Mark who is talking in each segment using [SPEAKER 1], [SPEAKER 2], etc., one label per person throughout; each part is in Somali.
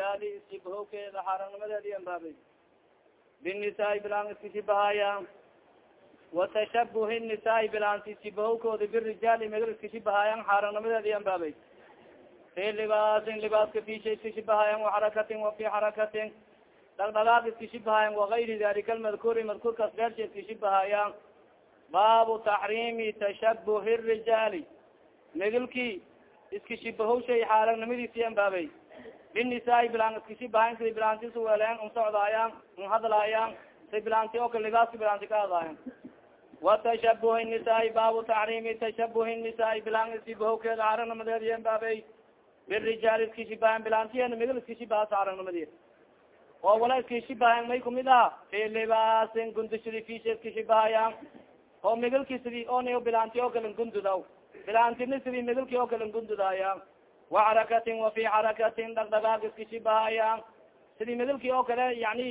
[SPEAKER 1] rijaali iskibahowkeeda xaarangnimadeedi ambaabay binisaai bilaan iska shibahaya watashabuhi nisaai bilaanti iskibahowkooda birijaali megal iska shibahaayan xaarangnimadeedi ambaabay fi libaasin libaaska fisha iska shibahaayan waxarakatin wa fi xarakatin dhagdhagaag iska shibahaayan wagayri dalika almadkuuri madkuurkaas beersha iska shibahaayan baabu taxriimi tashabuhi rijaali megalki iska shibahowshay xaaragnimadiisi ambaabay binisaai bilaan iska shibahayan sida bilaanti suweleen un socdaayaan un hadlaayaan si bilaanti oo kale libaaska bilaanti ka hadlaayan watashabuhi nisaai baabu taxriimi tashabuhi nisaai bilaan iskashibahowkeeda xaaragnimadeedi ambaabay birijaal iska shibahan bilaantiyena megal iska shibahaas xaaragnimadi oo wala iska shibahayan may kumid ah fi libaasin gundashadi fisha iska shibahayaan oo megalki sidii onayo bilaanti oo kale gundudaw bilaantina sidii megalki oo kale gundudaya waxarakatin wa fi xarakatin dhagdhagaag iska shibahayaan sidii megalki oo kale yani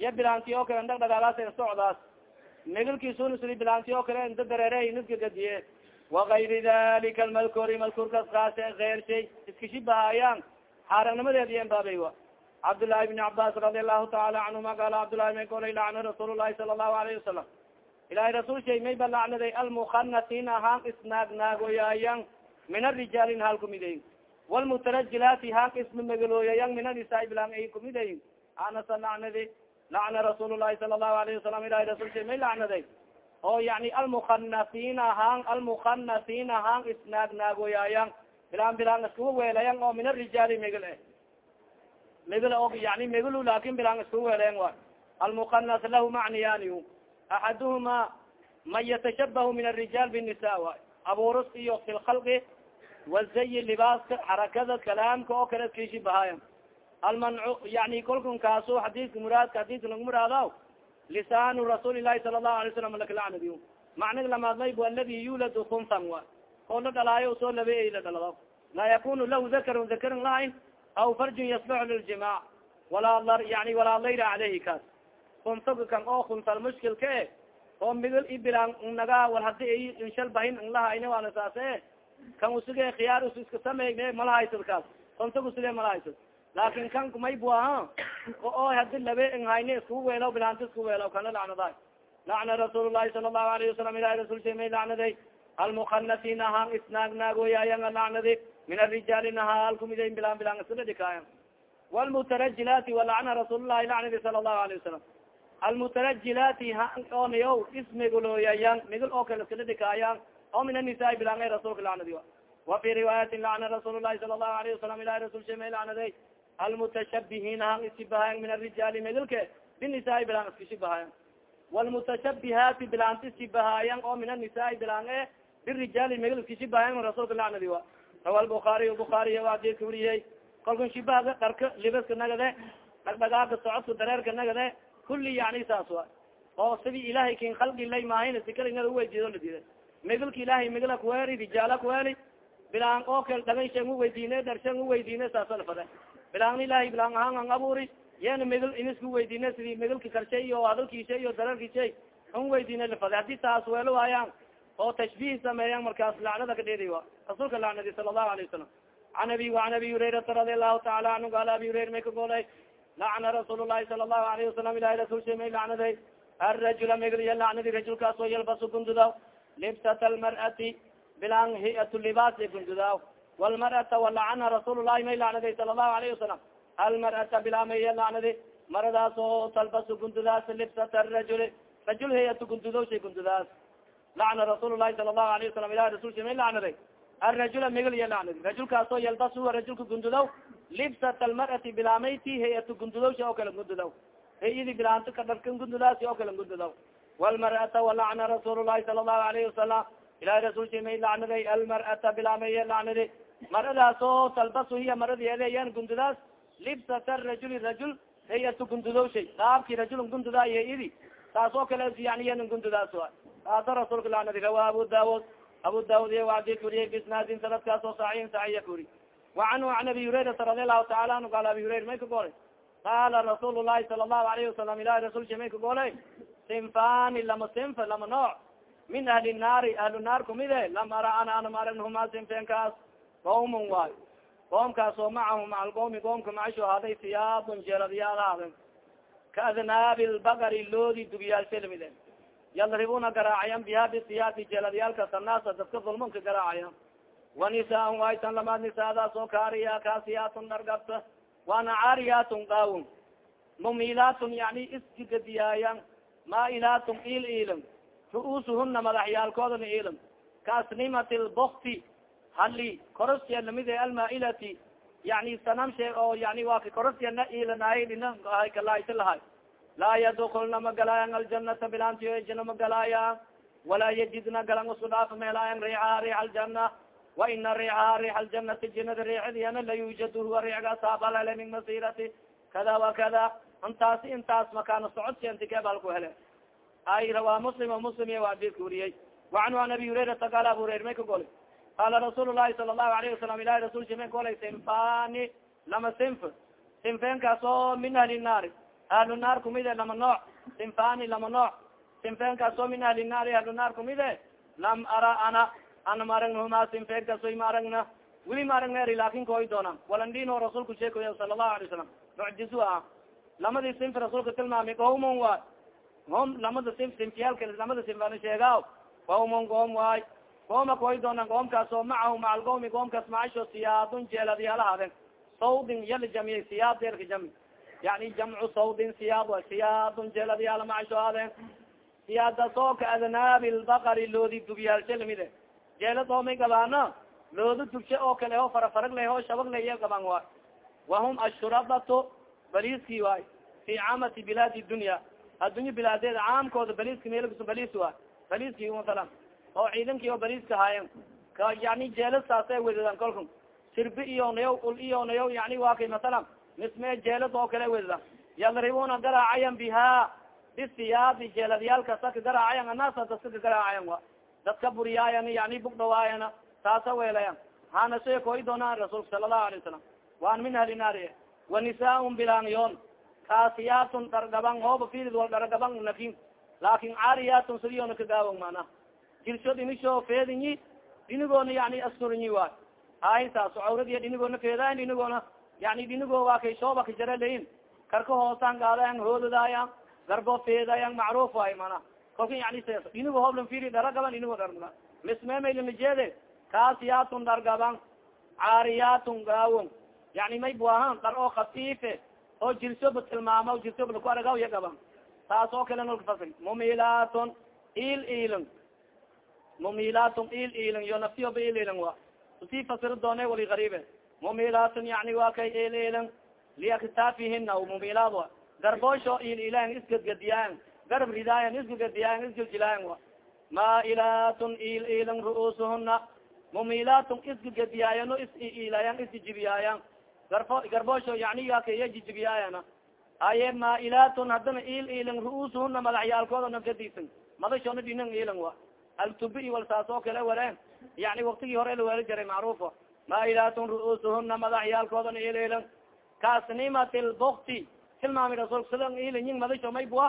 [SPEAKER 1] iya bilaanti oo kale dhagdhagaagaas socdaas megalkiisuna sidii bilaanti oo kale inta dareere niska gadiye wakayri dalika almadkuuri madkuurkaas kaase eyr shay iska shibahayaan xaaragnimadeedi ambaabay wa cabdالlahi بn cabas radi allahu taala canhuma qala cabdالlahi may golay lacna rasuul lahi sala الlahu alayه wasalam ilahay rasul shay may ba lacnaday almukanatin ahaan isnaag naagoyaayan min arijaalin hal kumidayin wlmutarajilaati hanka isma magalooyayan minadisaailan ay kumid ayin anasa lacnadi lacna rasuul lahi sala lahu alayhi wasalam ilahi rasulka may lacnaday oo yani almukanasiina han almukanasiina han isnaagnaagoyaayan bilaan bilaan iskuga weelayan oo min arijaali megl eh megl o yani megl laakin bilaan iskuga weelayan wa almukanas lahu macniyani axaduhuma man yatashabahu min arijaal binisa wa abuurus iyo fi wazayi libaaska xarakada kalaamka oo kale iskishi bahaayan almancu yani kolkun kaaso xadiiska muraadka xadiiska lagu muraada lisaan rasuuli lahi sala الlahu alay slam lakalacnadi macnig lamaadmay bu aladi yulad kunsan wa oo la dhalaayo soo labe la dhalado laa yakunu lahu dakarun dakarin lahayn aw farjun yasbaxu liljimac walaa yani walaa layra caleyhi kaas kunsaga kan oo kunsal mushkilka e oo migil ibilaan naga wal hadi inshal bahin nlahayne waana saase kan usuge khiyaar us iska samey mala haysad kaas. Konta usuge mala haysad laakin kan kumay bua oo hadi labe nhayne iskugu weelaw bilaanta iskugu weelaw kana lacnaday lacna rasuul llahi sala allahu alayhi wasalam ilahi rasulsa may lacnaday almukanati nahaan isnaag naagooyaayanga lacnadi min arijaali nahaa alkumida bilaan bilaan isadadikaaya walmutarajilaati walacna rasuullahi lacnadi sala allahu alayhi wasalam almutarajilaati ha onayo ismigulooyayan migil oo kale iskadadikaayan oo min anisa bilanga rasulka lanadi wafi riwaayatin lacna rasuul lahi sala lahu alayh wasalam ilahi rasul shema lacnaday almutashabihiina han isibahayan min arijaali medilke binisa bilang iskashibahayan walmutashabihaati bilaant isibahaayan oo min anisa bilang e birijaali megil iskashibahayan rasulka lacnadi wa rawa lbuaariy buaariy adidka weriyey kalkun shibahada darka libaska nagade dhagdhagaaga socodka dareerka nagade kulli yani saas wa oo sidii ilahay kin khalgi lay maahin sikala inaa uweydiido la diiday megalka ilahay megala kuweeri rijaala kuweeri bilaan okal dhaganshan uweydiine darshan uweydiine saasal fade bilaangna ilahay bilaan ahaan an aburi yeena megal inisku weydiine sidii megalka karshe iyo hadalkiisa iyo dararkiisa an weydiine lafade haddii taas weelo waayaan oo tashbiih sameeyaan markaas lacnada ka dheeday wa rasuulka lacnadi sala allahu alayh wasalam an abi waan abi hurayrata radi allahu taala anhu qaala abi hurayra may ka goolay? Lacna rasuul lahi sala allahu alayhi wasalam ilahi rasulsha may lacnaday arajula megal iya lacnadi rajulkaas yalbasu gunduda libsat almar'ati bilan hiat libaas e gundudaw walmar'ata walacana rasuul الlahi may lacnaday sala الlahu alayه wasalam almar'ata bilaama iya lacnadi maradaas oo talbasu gundudaas libsat arajuli rajul hiat gundudaw shay gundudaas lacna rasuul الlahi sala الlahu alayه wasalam ilahi rasul sha may lacnaday arajula migl iya lacnadi rajulkaasoo yalbasu rajulka gundudaw libsat almar'ati bilaameyti hayatu gundudawsha oo kala gundudaw hayadi bilaanto ka dharkan gundudaasi oo kala gundudaw wlmar'ata walacna rasuul lahi sala allahu alayhi wasalam ilahi rasuulki may lacnaday almar'ata bilaamaye lacnadi maradaas oo talbasu hiya maradiyeedeyan gundudaas libsata rajuli rajul hayatu gundudowshay dhaabki rajulun gundudaye idi taas oo kale yani gundudaas a taaso rasuulka lacnadi rawa abu daawud abu daawud iyo wacdi kuriye bisnaadin sanadkaas oo saxiin saxiya kuri wacanhu an abi hurayrata radi allahu taala anhu qaal abi hurayra may ka goolay qaala rasuul lahi sala allahu alayhi wasalam ilahi rasuulki may ka goolay sinfani lama sinf lama nooc min ahli naari ahlu naar kumide lam ara ana ana maranhuma sinfenkaas qawman waay qoomkaas oo macahu maca alqoomi qoomka macasho haday siyaabun jeeladyaal haaden kaadnaabi lbaqari loodi dugiyaalsha lamide yadribuna garaacayan biha bisiyaati jeeladyaalka sanaasa dadka dulmanka garaacayan wanisaan waytan lamaad nisaadaas oo kaariya kaasiyaatun dhargabta waana caariyaatun qaawun mumilaatun yani isjigadiyaayan maailaatun il iilin ru'uusuhuna madaxyaalkoodana iilin kaasnimati lbukti hali korosya lamide almaailati yani sanamshe oo yani waa ka korosyana iilanahay dhina kalaaysa lahay. Laa yadkulna magalaayan aljanata bilaantiyo jina magalaaya walaa yajidna galan usku dhaaf meelaayan riixaha riix aljana wa ina riixaha riix aljanati jinada riixidiyana la yujad huwa riixgaas abalhele min masirati. Kada wa kada intaasi intaas makaana socodsi intikebal ku hele ay rawaa muslim o muslim iya adidka wariyey wacanhu an abi hurairata qaala abu hurayr may ka goli qaala rasuul lahi sala allahu alayhi wasalam ilahi rasulki may golay sinfani lama sinf. Sinfeenkaas oo min ahli naari ahlu naar kumide lama nooc. Sinfani lama nooc. Sinfeenkaas oo min ahli naari ahlu naar kumide lam ara ana. Ana ma aragnahuma sinfeenkaas ma aragna. Weli ma aragna eri laakin koy doonaan. Walandino rasuulku sheekoya sala allahu alay wasalam mucjizu ah lamadii sinf rasuulka tilmaamay qawmon waay. Hom lamada sinf sinfiyaalka lamada sinfana sheegaaw. Qawmon qoom waay. Qooma koy doonaan qoomkaas oo macahu maca alqawmi qoomkaas macasho siyaadun jeeladyaalahaden sawdin yala jamiyay siyaad deerka jami yani jamcu sawdin siyaad wa siyaadun jeeladyaala macasho aden siyaadaas oo ka adnaabi lbaqari loodi dubyaalsha lamide jeelad oo may gabaana looda dugshe oo kale oo farafarag leh oo shabag le iya gaban waay. Wahum ashuradatu baliski waay fi caamati bilaadi dunya. Addunya bilaadeeda caamkooda baliska meelgus balis waay. Baliski masalan oo ciidankii oo baliska haayen ka yani jeelad saasay wedadan kolka sirbi iyo nayaw ul iyo nayaw yani waa kay masalan mismee jeelad oo kale wedadan yadribuna garaacayan biha bisiyaadi jeeladyaalka saka garaacayan anaasa daska ka garaacayan wa dadka buriyaayan yani bugdhawaayana saasa weelayan hana shay koy doonaan rasuulka sala allahu alay wasalam waan min ahli wa nisaaun bilaangyoon kaasiyaatun dhargaban hooba firid wal dhargaban nafin laakin caariyaatun sidiyoona kagaawan mana jirsho dhinisho feedinyi dhinigoona yani asturinyi waay hay saas cawradiya dhinigoona feedayan dhinigoona yani dhinigo waa kay shooba ka jara layin karka hoosaan gaadayan hoodadayan garbo feedayan macruuf waay mana kolka yani dhinigo hooblan firi dharagaban dhinigo dhargaban mismemaylanjeede kaasiyaatun dhargaban caariyaatun gaawon yani may buahan dar oo khafiife oo jirsoba tilmaama jirsoba laku aragaw ya gaban. Taas oo kale nolkafasir mumilaatun il ilin mumilaatun il ilin iyo naftiyoba il ilin wa. Usii fasiro doone wali gariibe mumilaatun yani waa kay il ilin liaktaafihina mumilaad wa. Garboosho il ilan isgadgadiyaayan garab ridaayan isgadgadiyaayan isjiljilaayan wa. Mailaatun il ilin ru'uusuhuna mumilaatun isgagadiyaayan is ilayan isjijibiyaayan garbo garboosho yani yakaya jijibiyaayana aye mailaatun haddana il ilin ru'uusuhuna madaxyaalkooda nafkadiisan madashoona dhinan ilin wa. Altubi wal saas oo kale wareen yani waktigii hore laweeli jaray macruufo mailaatun ru'uusuhuna madaxyaalkoodana il ilin kaasnimati lbukti tilmaamay rasuulka sida ilin madasho maybua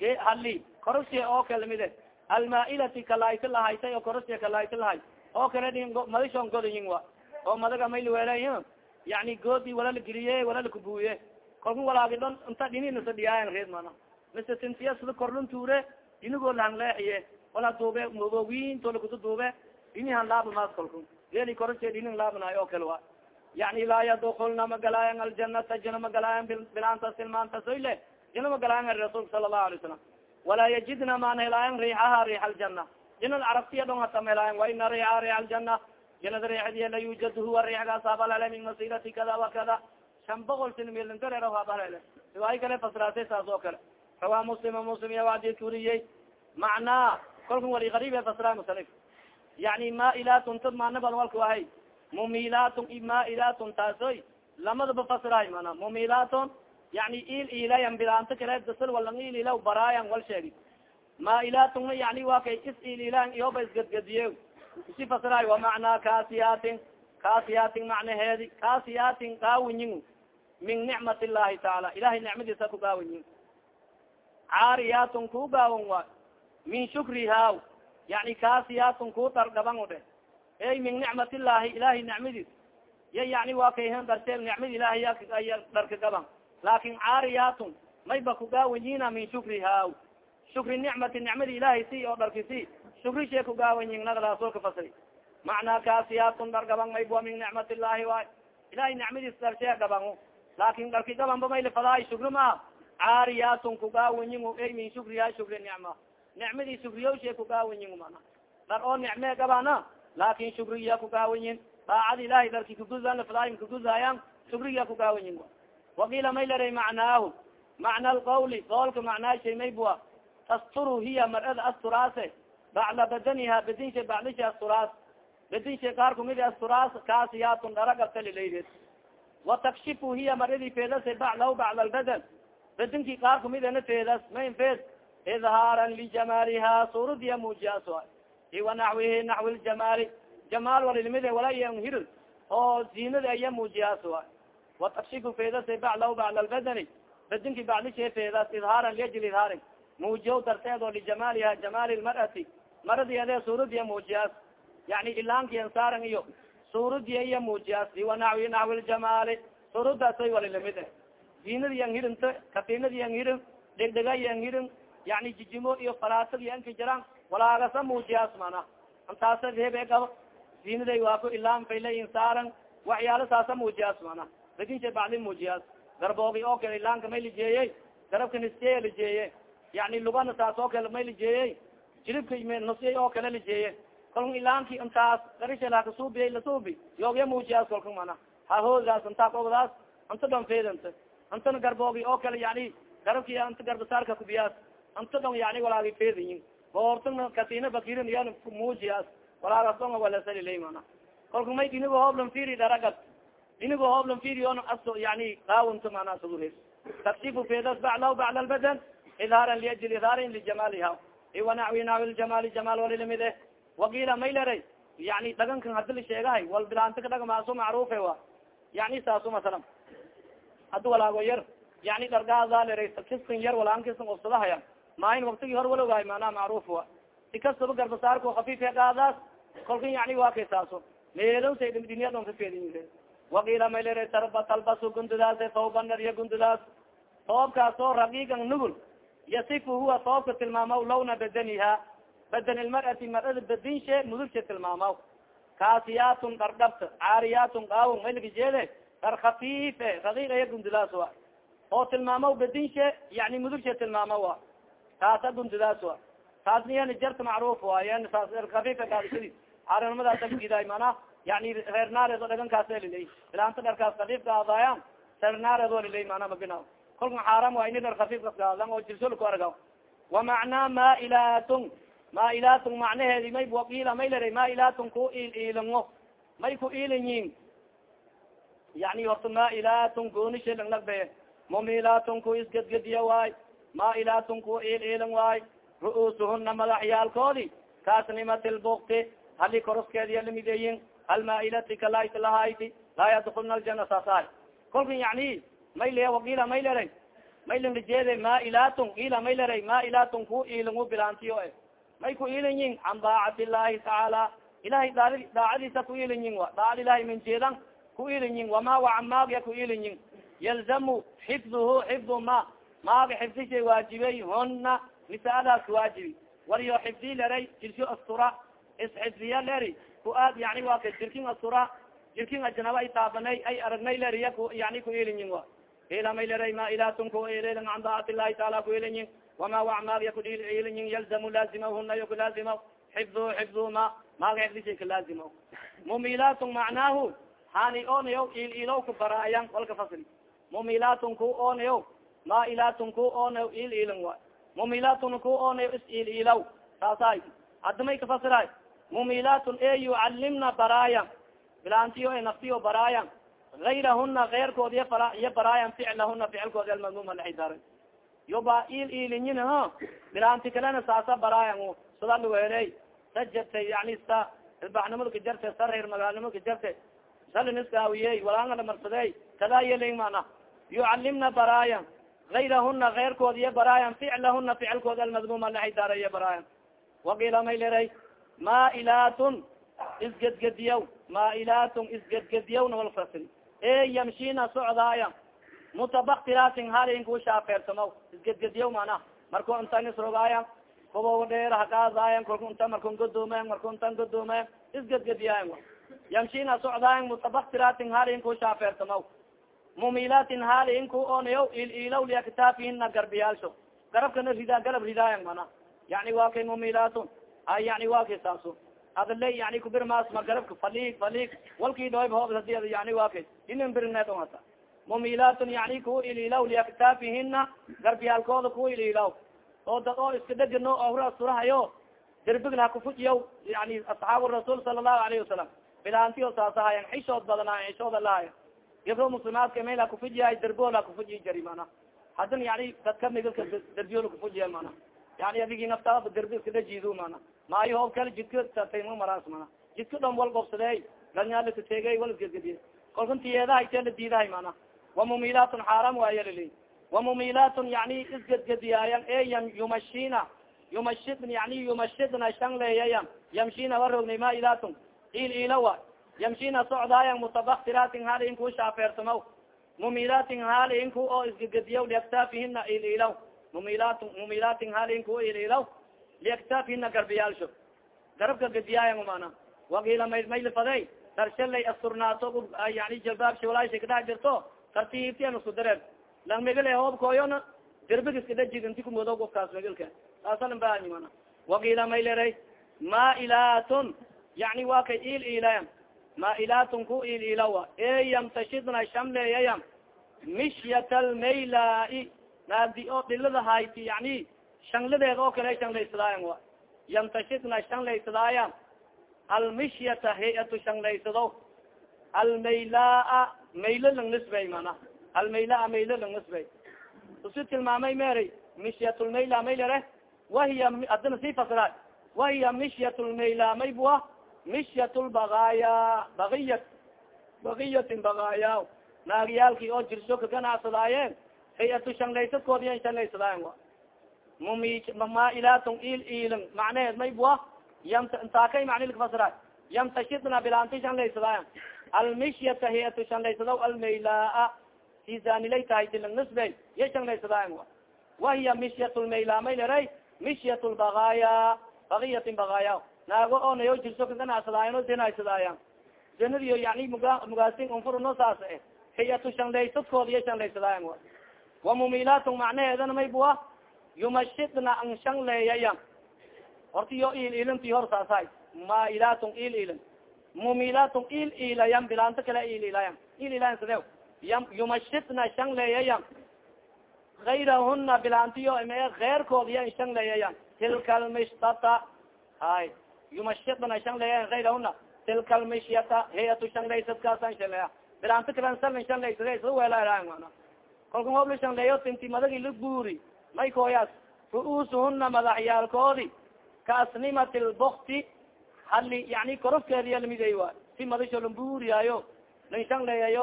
[SPEAKER 1] ge hali koroshe oo kale mide almaailati kalaaysi lahaysay oo koroshe kalaaysi lahay oo kale madashon godayin wa. Oo madaga may laweelay yani goodi wala la geliye wala lakabuuye kalku walaagi dhon inta dhininasa dhiyaayan reed mana mise tintiya sida korlun tuure dhinigoo lahangleexiye wala duube mobowinto lakuta duube dhinihan laabamaas kalku geeli koroshe dhinin laabanayo oo kale wa yani laa yadkulna magalaayan aljanata jina magalaayan bilaanta silmaantasoyle jina magalaayan ari rasuulka sala allahu alay salam walaa yajidna maan helaayan riixaha riix aljana jinada carabtiya dhon hata mahelaayan wa ina riixaha riix aljana jinada reexdiya la yujad huwa reexgaas habalele min masirati kada wa kada shan boqol sin milntareer habalele riwaayo kale fasraatay saas oo kale rawaa muslim muslim iya adidka wariyey macnaa kolkan wali gariib fasraa musanif yani mailatun tad maanabad walka wahay mumilatun mailatun taasoy lamadaba fasraay mana mumilatun yani il ilayan bilaanto kale dasal walang il ila baraayan wal sheegi mailatuna yani waa kay is il ilan iyoba isgadgadiye isi fasraay wa macnaa kaasiyatin kaasiyatin macnaheedi kaasiyatin kaawinyin min nicmat illahi taala ilahay nicmadiisa ku gaawanyin caariyatun ku gaawan waay min shukriha yani kaasiyatun ku dargaban o dhe ey min nicmat illahi ilahay nicmadiis. Ya yani waa kayhan dartee nicmada ilahay ya dharka gaban. Laakin caariyatun mayba kugaawanyiina min shukriha shukri nicmati nicmada ilahay si oo dharki si shukri shee kugaawanyin nagdaasoo ka fasri macnaa kaasiyatun dhar gaban maybua min nicmat illahi waay ilahay nicmadiis darshee gaban laakin dharki gabanba mayli fadaay shukri maa caariyatun kugaawanyin ay min shukriha shukri nicma. Nicmadii shukriyaushe kugaawanyin mana dhar oo nicmee gabana laakin shukriya kugaawanyin daacada ilahay dharki kaguzan fadaay kaguzaayan shukriya kugaawanyin wakiila may laray macnaahu. Macna alqawli qoolka macnaa shay maybua tasturu hiya marada asturaase bacda badaniha badinsha bacdisha asturaas badinsha qaar kumidi asturaas kaasiyatun dharagabta lilaydeed watakshifu hiya maradii feedase bacdahu bacda albadan badinki qaar kumidana feedas mayn feed idhaaran lijamaaliha suuradiya muujiyaas iwa naxwihi naxwi ljamaali jamaal walilimide wala hir oo ziinada iya muujiyaas watakshifu feedase bacdahu bacda albadani badinki bacdishe feedas idhaaran liajli idhaarin muujiyo darteed oo lijamaaliha jamaali lmar'ati maradi ade suuradiya muujiyaas yani ilaankian saaran iyo. Suuradiya iya muujiyaas iwa naxwi naxwi ljamaali suuradaasay walilimide ziinadiyan hirinta katinadiyan hirin dhegdhegayan hirin yani jijimo iyo falaasad anka jiraan walaagasa muujiyaas mana. Antaasa hebe gabo ziinaday waa ku ilaan faylayin saaran waxyaala saasa muujiyaas mana. Badinsa bacdi muujiyaas garboogi oo kale ilaanka may lijeeyey garabka niskeya lijeeye yani lugana saas oo kale may lijeeyey jiribka nusya oo kale lijeeye kalka ilaanki intaas garishalakasuubiyay lasuubi yoogya muujiyaas kalka mana hahoodaas intaa ogdaas anta dhan feedanta. Antana garboogi oo kale yani garabki anta garbasaarka kubiyaas anta dong yani walaagi feedayin boortana katina bakirin yan muujiyaas. Walaagas donga walasalilay mana kalka may dinigo hooblan firi dharagad dinigo hooblan firi on aso yani qaawanta mana sugures takshifu feedas bacdahu bacda albadan idhaaran liajli idhaarin lijamaaliha iwa nawi nawi ljamaali jamaal walilamid eh wakiila may leray yani dhagankan hadi la sheegahay wal bilaanta ka dhagmaaso macruufe wa yani saaso masalan hadi walaago yar yani dhargaada leray kiskan yar walaan kiskan obsadahaya maahin waktigi hor walogahay maanaa macruuf wa si kastaba garbasaarko hafiifka qaadaas kolkan yani waa kay saaso meelowsa dinyadon ka feedin wakiila may leray tarba talbasu gundudaas tawban narya gundudaas toobkaas oo ragiigan nugul yasifu huwa toobka tilmaamaw lawna badaniha badan ilmar'ati marada badinshe mudugsha tilmaamaw. Kaasiyatun dhardhabta caariyatun qaawon maylika jeede dhar khafiife ragiigaya gundudaas wa oo tilmaamaw badinshe yani mudugsha tilmaamaw wa taasa gundudaas wa taasna yani jarta macruuf waay saas khafiifa gaadisadi caarinimadaas agdiday mana yani reer naareed oo dhagankaas lilay ilaanta dharkaas khafiifka aadaya reer naareed oo lilay mana mabina kolka xaaram waa ini dhar khafiifkas gaadan oo jirsolku arga wamacnaa mailatun mailatun macnaheedi may wakiila may laray mailatun ku il iilingo may ku iilinyin yani horta mailatun goonishe langlagbe mumilatun ku isgedgediya waay mailatun ku il iilin waay ru'uusuhuna madaxyaalkoodi kaasnimati lbukti hali koroskeediya lamideyin almailati kalayt lahayti laa yadkulna aljana saasahay kolka yani may le wakiila may leray maylin lijeede mailatun ila may leray mailatun ku ilingu bilaantiyo e. May ku ilinyin can daacati illahi tacaala ilahay daacadiisa ku ilinyin wa. Daacad ilahay min jeedan ku ilinyin wama waca maagya ku ilinyin yalzamu xifduhu xifdu ma. Maaga xifdishay waajibey huna nisaadaas waajibi waliyo xifdi leray jirki astura. Isxifdiya leri ku aad yani waa ka jirkin astura. Jirkin ajnaba ay taabanay ay aragnay leriya yani ku ilinyin wa ila may leray mailatun ku ilin can daacati illahi taala ku ilinyin wama wac maagya ku ilinyin yalzamu laazimahuna yo kulaazima xifdu xifdu ma maaga xifdishay kalaazima mumilatun macnaahu hani onayo il ilow ka baraayan walka fasli mumilatun ku onayo mailatun ku onayo il ilin wa mumilatun ku onayo is il ilaw saasay hadda may kafasiray mumilatun e yucalimna baraayan bilaantiyo e naftiyo baraayan iya bara iya baraayan ficlahuna ficilkood almadmuma laxidar yoba il ilinyin ha bilaanti kalena saasa baraayan sida luweeley sa jartay yani sa ilbaxnimada ka jarte sa reer magaalnimo ka jarte saliniskaawiye walaangala marsadey kada yelin mana yucalimna baraayan gayrahuna keyrkood iya baraayan ficlahuna ficilkood almadmuma laxidar iya baraayan. Wakiila may leray mailatun isgedgediyaw maailatun isgedgediyawna walfasil e yamshina socdaaya mutabaktilaatin halin ku shaafeersamaw isgedgediyaw mana marku intan isrogaaya kuba dheer hakaadaayan kalku inta markun godoomayan marku intan godoomayan isgedgediyaayan yamshina socdaayan mutabaktilaatin halin ku shaafeersamaw mumilatin halin ku onayaw ililaw liaktafihina garbiyaalsho. Garabkana ridaa garab ridaayan mana yani waa kay mumilatun ay yani waa kay adale yani kubirmaasma garabka faliig faliig walkii dhooyb hoob hadi yani waa kay. Inin birneed hata mumilatun yani ku ililaw liaktafihina garbiyaalkooda ku ililaw oo dad oo iska dhegano ohra surahayo derbigna hakufujiyaw yani asxaabu rasuul sala allahu alayhi wasalam. Bilaantiyo saasahayan xishood badana xishooda lahaya gabro muslimaadka meel hakufujiyahay derbool hakufujiyi jari mana hadan yani dadka migalka derbiyool kufujiya mana yani adigi naftaada derbi iska dhajiidu mana maayo hoob kale jidka tatayma maraas mana jidka dhon wal gobsadey galnyaalakategey wal isgedgediye kolkan tiyeedahay tee la diidahay mana wamumilatun xaaram waaya lili wamumilatun yani isgedgediyaayan e yumashina. Yumashid yani yumashidna shanleeyayan yamshina warognay mailatun il ilawa yamshina socdaayan mutabaktilaatin hali inku shaafeersamaw mumilatin hali inku oo isgedgediyaw liaktafihina il ilaw mumilat mumilatin hali inku il ilaw liaktafihina garbiyaalsho garabka gediyaayan mana wakiila may maylifaday darshalay asturnaato yani jalbaabsha walaasha kadhex jirto tartiibtian isku dareer lang megale hoobkooyona derbig iska dhajig inti kumoodo gofkaas megelka saasalan baani mana wakiila may leray mailatun yani waa kay il ilayan mailatun ku il ilawa e yamtashidna shamleeyayam mishyat almaylai naadi oo dhilada hayti yani shanladeed oo kale shanlaysadaayan wa. Yamtashidna shanlaysadaayan almishyata hay'atu shanlaysado almaylaa maylo lang nisbay mana. Almaylaa maylo lang nisbay. Usi tilmaamay mery mishyatulmayla maylere wahiya adina sii fasira wahiya mishyat lmayla maybua mishyat lbagaaya bagiyat bagiyatin bagaaya naagiyaalki oo jirso ka ganacsadaayeen hay'atu shanlaysadkoodiyan shanlaysadaayen wa mumi mamailatun il ilin macneheed maybua yamtaakay macnilkafasira yamtashidna bilaanti shanlaysadaayan almishyata hay'atu shanlaysadaw almaylaa sisanilay tahay tilang nisbey ya shanlaysadaayan wa wahiya mishyat lmayla mayleray mishyat lbagaaya bagiyatin bagaaya naago oo nayo jirso ka ganacsadaayan dinaysadaayan zinadiyo yani muga mugaasin unfurno saas hay'atu shanlaysadkooda iya shanlaysadaayan wa mumilatun macnaheedana maybua yumashidna an shanleeyaya horta iyo il ilinti hor saasahay mailatun il ilin mumilatun il ilayan bilaanto kale il ilayan il ilayan sade yumashidna shanleeyayan gayrahuna bilaantiyo me keyrkood iya shanleeyayan tilka lmishtata hay yumashidna shanleeyayan gayrahuna tilka lmishyata hay'atu shanlaysadkaasan shanleeya bilaanto kalen salin shanlaysade isla weelaa mana kolka hoob la shanleeyo tinti madagi la guuri may kooyaas ru-uusuhuna madaxyaalkoodi kaasnimati lbukti hali yani korofkeediya lamidey wa si madasho lambuuriyaayo lan shanleeyayo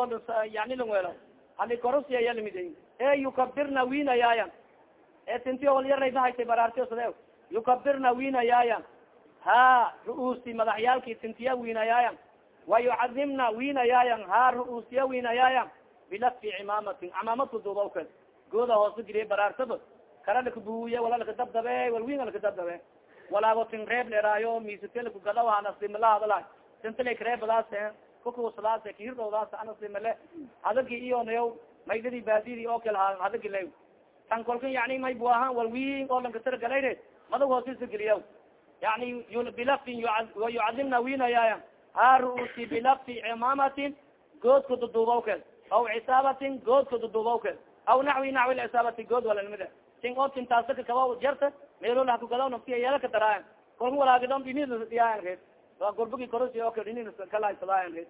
[SPEAKER 1] yani lang welo hali korofsiaya lamidey e yukabirna winayaayan e tinti wal yaraybahaysay baraartiyo sade yukabirna winayaayan ha ru-uusti madaxyaalki tintiya winayaayan wa yucadimna winayaayan ha ru-uustiya winayaayan bilafi cimaamatin camaamadka duubawkeed gooda hoose giriye baraartaba kara lakabuuye wala lakadabdabe walwinga lakadabdabe walaago reeb leraayo misitelkugadaanaslimala tintilekreebadaas kukusadaas kihirdhowdaas anaslimale hadagi iyo nayo maydadi baadidi oo kale ha hadagi lay tan kolka yani may buaha walwin oo lankataragalayre madag hoosisa geliya yani bilafin wayucadimna winayaaya ha ru'usi bilafi cimaamatin goodka duduubawkeed aw cisaabatin goodka duduubawkeed aw naxwi naxwi cisaabati good walanimide tin oo tintaasaka kaba jarta meelol hakugadaw naftiya yeelaka daraayan kolka walaagidon dhinidiyaayan reed waa oo kale dhinid kalasadaayan reed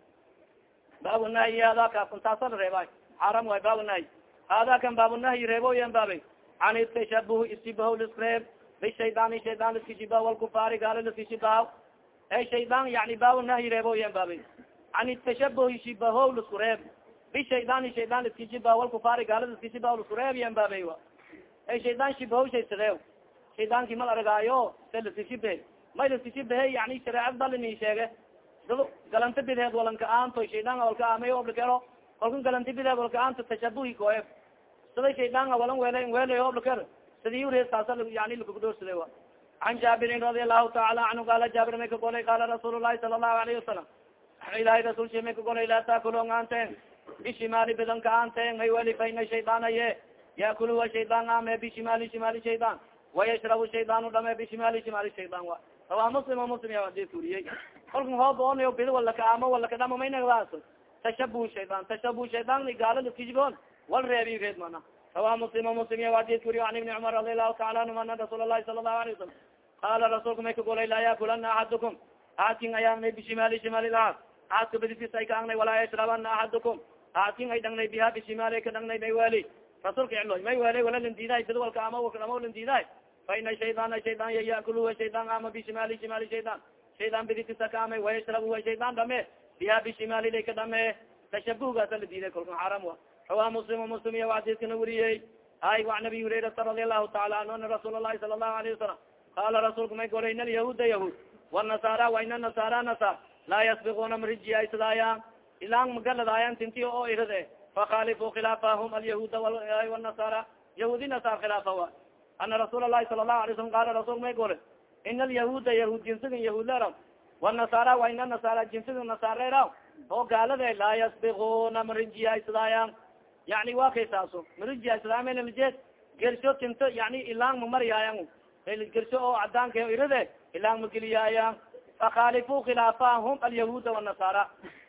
[SPEAKER 1] baabunahyi hada kakuntaasa la reebay xaram waay baabunahyi hada kan baabunahyi reeboyan baabay can itashabuh isibaho lisreeb bishaydaani shaydaan liskishiba walkufaari gaalo liskishibaha e shaydaan yani baabunahyi reeboyan baabay can itashabuhi shibaho lisku reeb bishaydaani shaydaan liskishiba walkufaari gaalo liskishiba lisku reeb yan baabay e shaydaan shibaho shaysade shaydaanki mal aragaayo se laskishibe may laskishibahe yani shareecad balini sheege dad galanta bideed walanka aanto shaydaan walka aamay oblakero kalkan galanta bideed walka aanto tashabuhi koe sida shaydaan walan wele wele oblakero sidii ure saasa yani lakugudoorsada wa. Can jaabirin radi allahu taala canhu qaala jaabir may ka golay qaala rasuul lahi sala allahu alayhi wasalam ilahay rasulsha may ka golay laa taakulu aanteen bishimaali bidanka aanteen may weli fa ina shaydaanaye yaakuluwa shaydaan ame bishimaali shimaali shaydaan wayashrabu shaydaan dhame bishimaali shimaali shaydaan wa rawaa muslim o muslim ya adis uriyey kolkan hoob onayo bid walaka ama walaka dhama maynagdaas tashabuh shaydaan tashabuh shaydaan gaalada kijigoon wal reebi reed mana rawaa muslim o muslim ya adis uriy an ibni cumar radi allahu taala anhum ana rasuul lahi sala allahu alayه wasalam qaala rasuulka may ka golay laa yaakulana axadukum aadkin ayaangnay bishimaali shimaali lahaad aadka bidis ay ka angnay walaa yashrabana axadukum aadkin ay dhangnay biha bishimaali ka dhangnay may weli rasuulka elo may wele wala landiidahay bid walka ama ama landiidahay fa ina shaydaana shaydaan ya yakuluwa shaydaan ama bishimaali shimaali shaydaan shaydaan bidikisa ka amay wayashrabuwa shaydaan dhame biha bishimaali lay ka dhame tashabuhgaasa la diiday kolkan xaram wa. Rawaa muslim muslim iya xadiiskana weriyey ay an abi hurairata radi allahu taala anhu ana rasuul lahi sala allahu alayhi wasalam qaala rasuulka may golay in alyahuuda yahuud wanasaara wa ina nasaara nasar. Laa yasbikuna marijiyaysadaaya ilaan magaladaayan tinti oo irade fakhalifuu khilaafahum alyahuuda wanasaara yahuudi nasaar khilaafawa ana rasuul lahi sala lahu alay slam qaala rasul may gole in alyahuuda yahuud jinsigan yahuudlera wanasaara wa ina nasaara jinsigan nasaarera oo gaalade laa yasbikuna marijiyaysadaaya yani wa kay saaso marijiyaysadaamalajeed gersho tinto yani ilaan mamariyaayan gersho oo cadaanka irade ilaan mageliyaaya fakhalifuu khilaafahum alyahuuda wanasaara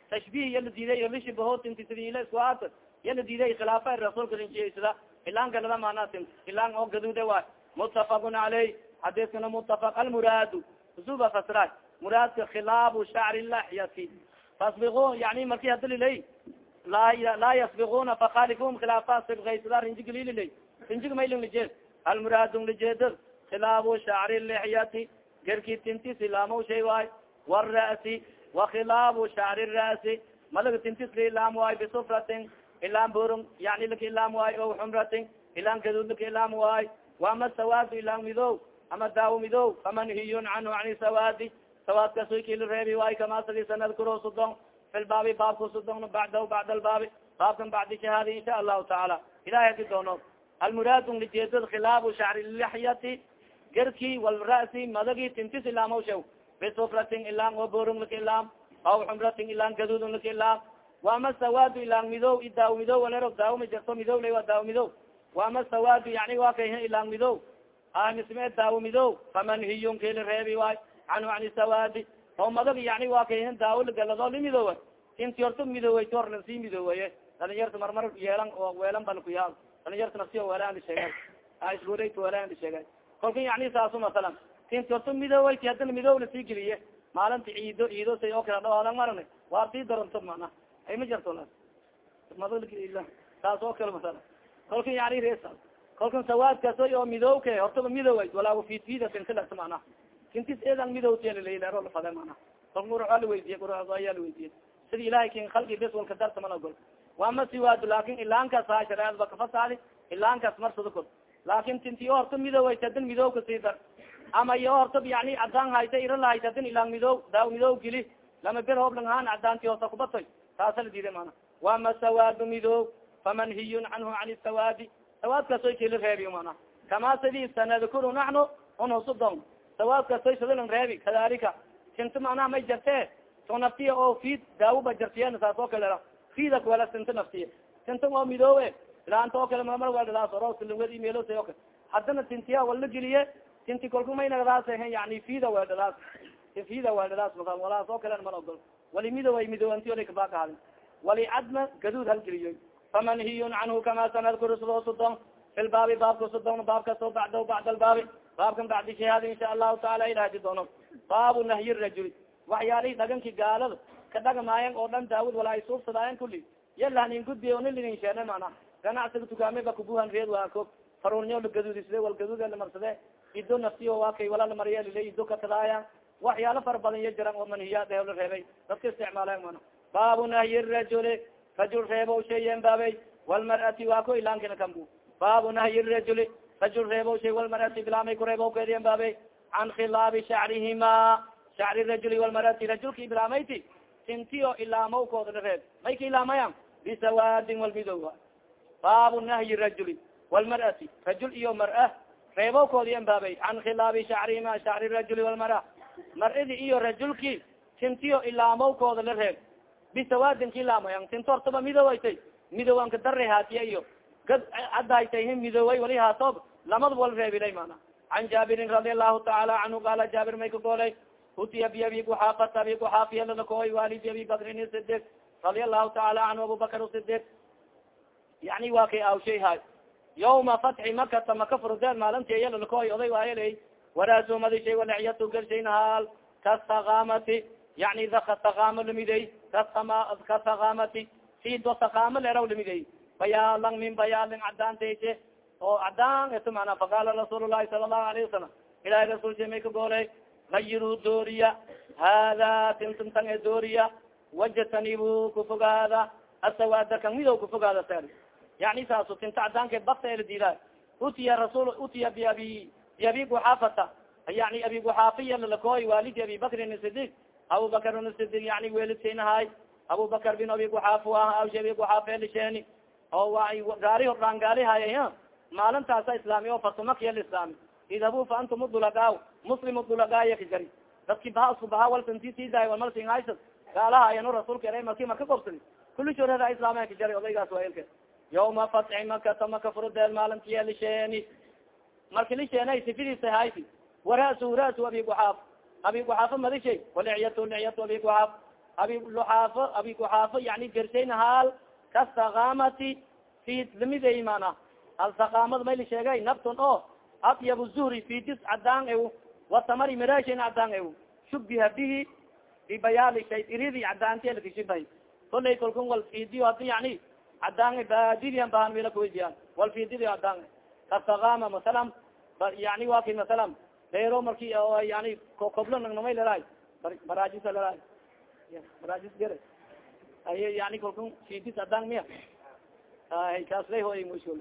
[SPEAKER 1] tashbih iya la diiday ilishibaho tinti sidila iskuaat iya la diiday khilaafa rasuulka rinjiyaysada ilaan galada maanaa tint ilaan oo gaduude waay mutafaqun caleyh xadiiskana mutafaq almuraadu usuba fasra muraadka khilaabu shacri laxyati fasbiu yani marki hadililay laa yasbikuna fakhalifum khilaafa sibkaysada rinjigalililay rinjig maylin lijeed almuraadu lijeeda khilaabu shacri lixyati gerki tinti silaamo shay waay wra'si wakilaabu shacri ra'si malaga tintis lailaam waay bisufratin ilaan burung yani laka ilaam waay o xumratin ilaan gaduud laka ilaam waay waama sawaadu ilaan midow ama daawo midow famanhiyun canhu ani sawaadi sawaadkasoy kila reebi waay kama sadi sanadkuro sudon fi lbaabi baabka sudon bacdahu bacd albaabi baabkan bacdi shahaadi insha allahu tacaala ilahay hadi doono almuraad lijeedad khilaabu shacri laxyati gerki walra'si madagi tintis ilaamaw shaw bisufratin ilaan borung laka ilaam aw xumratin ilaan gaduudun laka ilaam waama sawaadu ilaan midow i daawo midow walero daawo ma jarto midow la waa daawo midow waama sawaadu yani waa kay ilaan midow misme daawo midow famanhiyun kila reebi waay canhu ani sawaadi oo madag yani waa kay daawo lagalado limidowa inti horta midowey tor la sii midoowaye dhalinyarta marmar yeelan oo weelan ban ku yaal dhalinyarta nafsi weelan sheegay isguray weelan sheegay kolka yani saasu masalan tinti horta midoowey ti hadana midow la sii geliye. Maalinta ciido ciido say oo kala dhawaada marana waa sii daranto mana ay ma jarto madag saas oo kale masala. Kolka yani resa kolkan sawaadkasoy oo midowke hortaba midoway walaa fidfida tintilata mana tintis eedan midowtiyalaleero lafade mana kolka ura la weydiye urayaa la weydiye sida ilahay kin khalqi bes walka darta mana gol waama siwaad laakin ilaankaas ha shareecada ba kafasaadi ilaankaas marsada kor laakin tinti horta midoway hadin midowka sii dar ama iyo horta yani cadaan hayta ira lahayt hadin ilaan midow daaw midow gili. Lama bir hoob lang haan cadaanti hoosa kubatoy taasa la diiday mana. Waama sawaadu midow famanhiyun canhu can sawaadi sawaadkaasoy kila reebi mana. Kama sidi sanadkuru naxnu unhusudon sawaadkaasoy sadilan reebi kadalika. Tinta macnaha may jarte. To naftiya oo fiid daawuba jartiyen saas oo kale fiida kuwela tinta naftiya tinta oo midoowe ilaanta oo kale mamar weldhadaas orsilawed imeelosay o kale haddana tintiya wala geliye tinti kolku may nagdaas yani fiida weldhadaas fiida weldhadaas maa walaas oo kale mal ogol wali midoway midoowanti ola kabakahadin wali cadma gaduud halgeliyoy famanhiyun canhu kama sanadkuru sidoo sudon fi lbaabi baabka sudon baabkaso bacdahu bacd albaabi baabkan bacdi shahaada insha allahu taala ilahadi doono. Baabu nahyi rajuli. Waxyaalihi dhaganki gaalada ka dhagamaayan oo dhan daawud wala ay suubsadaayan kuli yalahanin gudbiy ona ligin sheene mana ganacsiga tukaame ba kubuhan reed waa ko farunyo la gaduudisde wal gaduud la marsade ido naftiyo waa kay wala la mariya lile ido katadaaya waxyaalo fara badan ya jiran oo manhiyaad la reebay. Dadka isticmaalayan mana baabu nahyi rajuli. Rajul reebo sheeyen baabey walmar'ati waa ko ilaankina kambu. Baabu nahyi rajuli. Rajul reebo shay walmar'ati bilaamay kureebo keediyen baabey can khilaabi shacrihima. Shacri rajuli walmarati rajulki bilaamayti. Tintiyo ilaamawkooda la reeb. May ka ilaamayan bisawaadin walmidowa baabu nahyi rajuli. Walmar'ati rajul iyo mar'a reebawkoodi ambaabay can khilaabi shacrima shacri rajuli walmara mar'idi iyo rajulki tintiyo ilaamawkooda la reeb. Bisawaadin ka ilaamayan tinto hortaba midowaytay midowanka dare haatiya iyo. Gad cadaytay midoway wali haatoob. Lamad wal reebilay mana can jaabirin radi allahu taala canhu qaala jaabir may ka goolay utiya biabi kuxaafata abi kuxaafiyalalakoy walidi abi bakrin sidik radia allahu taala canhu abubakr sidik yani waa kay awshay hay yawma fatxi makata maka furdeen maalinti yalalakoy oday waayaley waraasu madishay walexyatu galshaynahaal kasakaamati yani kasakaamo lamiday kasakaamati sido sakaamo leeraw lamiday bayaalan min bayaalin cadaantayse oo cadaan eto mana faqaala rasuul lahi sala allahu alayhi wasalam ilahay rasuulsa may ka goolay gayiruu dooriya hada tintintan e dooriya wajtanibu kufogaada asawaada kan midow kufogaada ser yani saaso tinta cadaanke bata ela diida utiya rasul utiya biabi biabi guxaafata yani abi guxaafiya lalakoy waalidi abi bakrin sidig abubakrin sidig yani welidkaynahay abubakar bin abi guxaaf ah awshi abi guxaafe lisheeni oo wa gaari hordhaan gaalihay maalintaasa islaami o fatumakiya lislaami idhabu fa antum dulagaa muslim dulagaaya kajari dadki baha isku baha walsantisida walmalsinhaysa gaalahaayano rasuulka ere marka gobsadi kuli shorada islaamaya kajari odaygaas waa ilka yawma fatxi makata maka furudeel maalintiya lisheeni marki lisheenay sifidiisa hayti warasu rasu abi guxaaf abi guxaafo madishay walicyato licyatu abi guxaaf abi luxaafo abi guxaafo yani gershayna haal kasakaamati fid lamiday mana alsakaamad mayli sheegay nabton o atyab zuhri fidis cadaan ew watamari mirashin cadaan ew shubiha bihi bibayaali shay iridi cadaanti lakashibahay kolay kalkun wal fidiyo hadi yani cadaan baadidian baahan mila kuweydiyan wal fididio cadaan kasakaama masalan yani wa ki masalan beero marki yani koblo nagnamay leraay baraajisa leraay baraajis gere. Ay yani kalkun fidis cadaan miya kaslay hoy mushul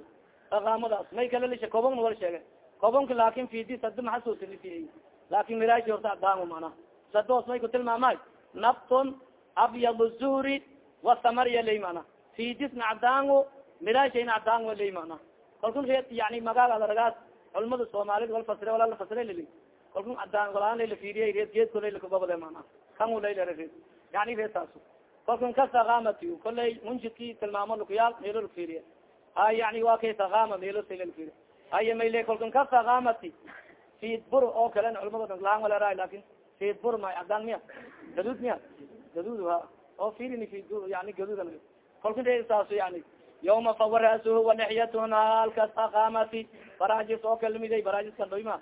[SPEAKER 1] sakaamadaas may kala lisha kobon wal sheegay kobonka laakin fidis hadi maxasuusi laakin miraashi horta cadaan mana. Sadoos may ku tilmaamay nafton abyad zuhri wasamariya lay mana fidisna cadaango miraashayna cadaan lay mana. Kalkun reed yani magaagaragaas culamada soomaalida wal fasire wala la fasire lili. Kalkun cadaan walaan layla fiiriye reed geedko layla kugabade mana. Kan layla reed yani reed taas kalkun ka sakaamati kolay munjidki tilmaamo lukuyaal meelo la fiiriye. Ha yani wa kay sakaama meelo sayla fiiriye. Haya mayle kalkun ka sakaamati fid bur oo kalen culamada daglaan walera laakiin fid bur may cadaan miya? Gaduud miya? Gaduud ha oo firini fid yani gaduud kalkun re saas yani yawma fawarasuhu walixyatuna halka sakaamati barajis oo kala lamiday barajiska doyma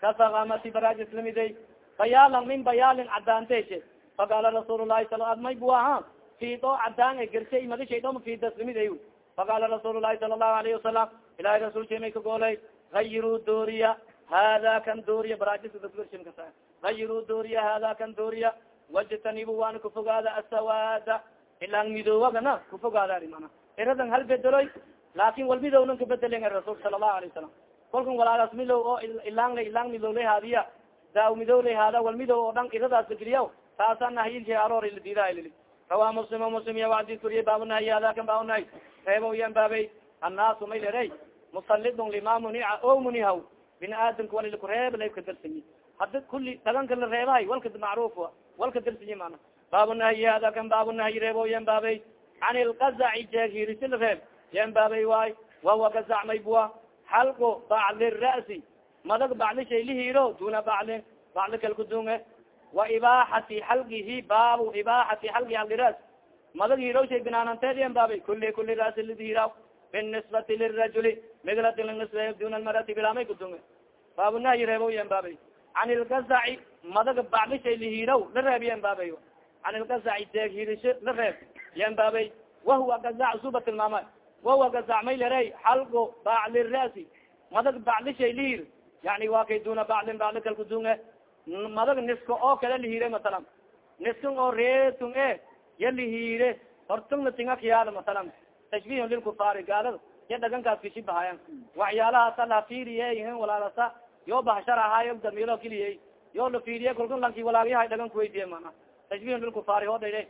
[SPEAKER 1] ka sakaamati barajis lamiday bayaalan min bayaalin cadaanteshe faqaala rasuul lahi sal admay bu aha fid oo cadaan e gershay madishay dhoma fidas lamiday faqaala rasuul lahi sala allahu alayhi wasalam ilahay rasuulka may ka goolay? Gayiruu dooriya hada kan dooriya baraajiska dadwershimkasa gayiruu dooriya hada kan dooriya wajtanibu waana kufogaada asawaada ilaan midoowagana kufogaada mana. Iradan hal bedeloy laakin wal midownan kabedelen rasul sala allahu alay wasalam kolkan walaagas midow oo ilaan ilaan midowlay haadiya daa midowlay haada wal oo dhan iradaas lageliya taasa nahyilki aroor ladiida lili rawaa muslim muslim iya wadi kuriye baabunahyi hada kan baabunahy reebo yan baabay annaasu may lerey musalidun lima munica o munihaw bini aadamka wali lakureeb lay kadarsanyi hada kuli daganka la reebahay walka macruuf walka darsanyi mana baabunahyi hada kan baabunahyi reebo yan baabay can ilkazaci jeeghiirisi la reeb yan baabay waay wawa gazac maybua xalqu bacli ra'si madag bacli shay lihiiro duna baclin bacli kalkudunge wa ibaaxati xalgihi baabu ibaaxati xalgi xalgi ras madag shay binaananteed yan baabay kuli rasi lidihiraw binisbati lirajuli miglati linisbe duna lmarati bilaamay kudunge baabunahyi reebo yan can ilkazaci madaga bacli shay la reeb baabay can ilkazaci jeeg hiirisho la reeb yan baabay wahuwa gazac suba tilmaama wahuwa gazac may larey xalqu bacli ra'si. Madag bacli shay lihir yani waa kay duna baclin bacli kalkudunge madag niska oo kale lihiire masalan niskan oo reetun e ya lihiire hortungna tinga kiyaada masalan tashbihun lilkufaari gaalada ya dhagankaas kishibahayan waxyaalahaasa lafiriye walaalasa yo bahshar ahaayo damilo keliye yo la fiiriye kalku lanki walaagyahay dhagan kuweydiye mana tashbihun bilkufaari hodhayde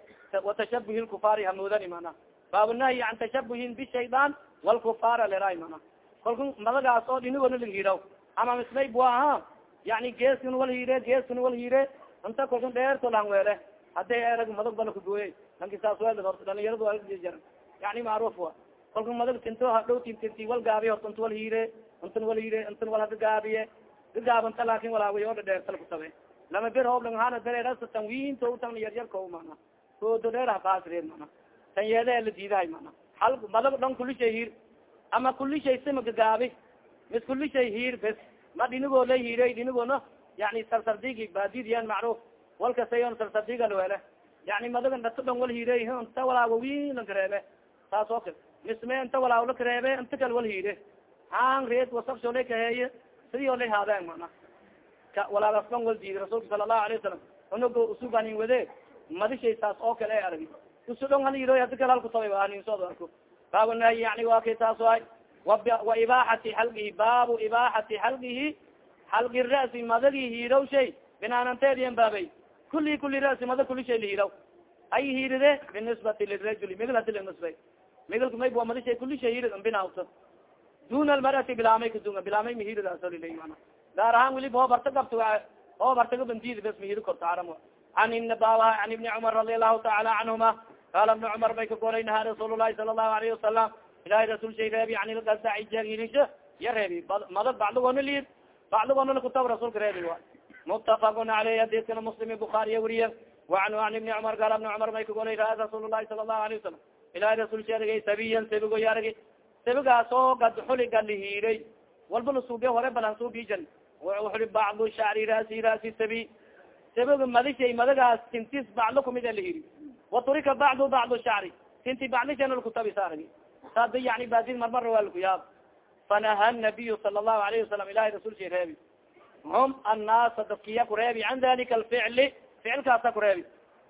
[SPEAKER 1] watashabuhi lkufaari hamoodani mana baabunahyi can tashabuhin bishaydan walkufaara leray mana kalku madagaas oo dhinigona ling hiraw ama misnay bua aha yani geeskan wal hire geeskan wal hire inta kalku dheerto lang weele haday erag madag bala kagooye lanki saas wel horta dhalinyarada yani macruf wa kalku madag tinto hadhow tintinti wal gaabiy horta inta wal hire intan wal hire intan wal hada gaabiye gagaabanta laakin walaawy oo dhadheertal kutabe lama bir hoob langhana dareerasa tanwiinto tan yaryarko mana. Koodo dheer hakaasreed mana. Tan yeede la diidahay mana. Hal madag dhan kuli shay hir. Ama kuli shay gagaabi mis kuli shay hir bes. Ma dhinigoo la hiray dhinigoona yani sarsardigi baadidiyan macruf walkasayon sarsardiga lawele yani madagan dhato dhan wal hiray inta walaago win la kareebe saas oo kale misme inta walaago la kareebe inta kal wal hire han reed wasafsho la kaheeye sidii o la haadeen mana walaagasban wal diiday rasuulka sala allahu alayه wasalam unago usuganin wade madishay saas oo kale e argi usu dhon hal yiro hadi kal halkutaba haninsoodo arko baabu nahyi yani kay taas waay. Wa ibaaxati xalgihi baabu ibaaxati xalgihi xalgi ra'si madagi hiiraw shay binaananteediyan baabay. Kuli kuli ra'si mada kuli shay lahiraw ay hiiride binisbati lirajuli migl hadi linisbay miglka may bua madishay kuli shay hirid binawto duna almarati bilaamay kadunga bilaamay mahiridaasolileyi mana gaar ahaan weli hoo barta gabto oo bartaga bandid bes mahiri korta aram an ibnbaba an ibni cumar radi allahu taala canhuma qaala ibna cumar bay ka golay naha rasuul lahi sala allahu alayhi wasalam ilahay rasul shay reebi an ilgasaci jehirisha ya reebi madad bacdigoona liid bacdigoona lakutab rasulka reebi wa. Mutafaqun aleyh hadiskana muslimi bukaariya weriye waanhu an ibni cumar qaala ibna cumar bay ka golay raa rasuul sala allahu alayhi wasalam ilahay rasul sha sabiyan sabigo ya argi sabigaas oo gad xuliga lihiiray walba hore balan suubijan uli bacdu shacri rasi rasi sabi sabiga madishay madagaas tintis bacdo kumid a lahiri waturika bacdu bacdu shacri tinti bacdishan lkutabi saargi saada yani baadid marmar waa lakuyaab fanaha nabiyu sala allahu alayhi wasalam ilahay rasul sha reebi hum annaasa dadkiya kureebi can dalika alficli ficilkaasa kureebi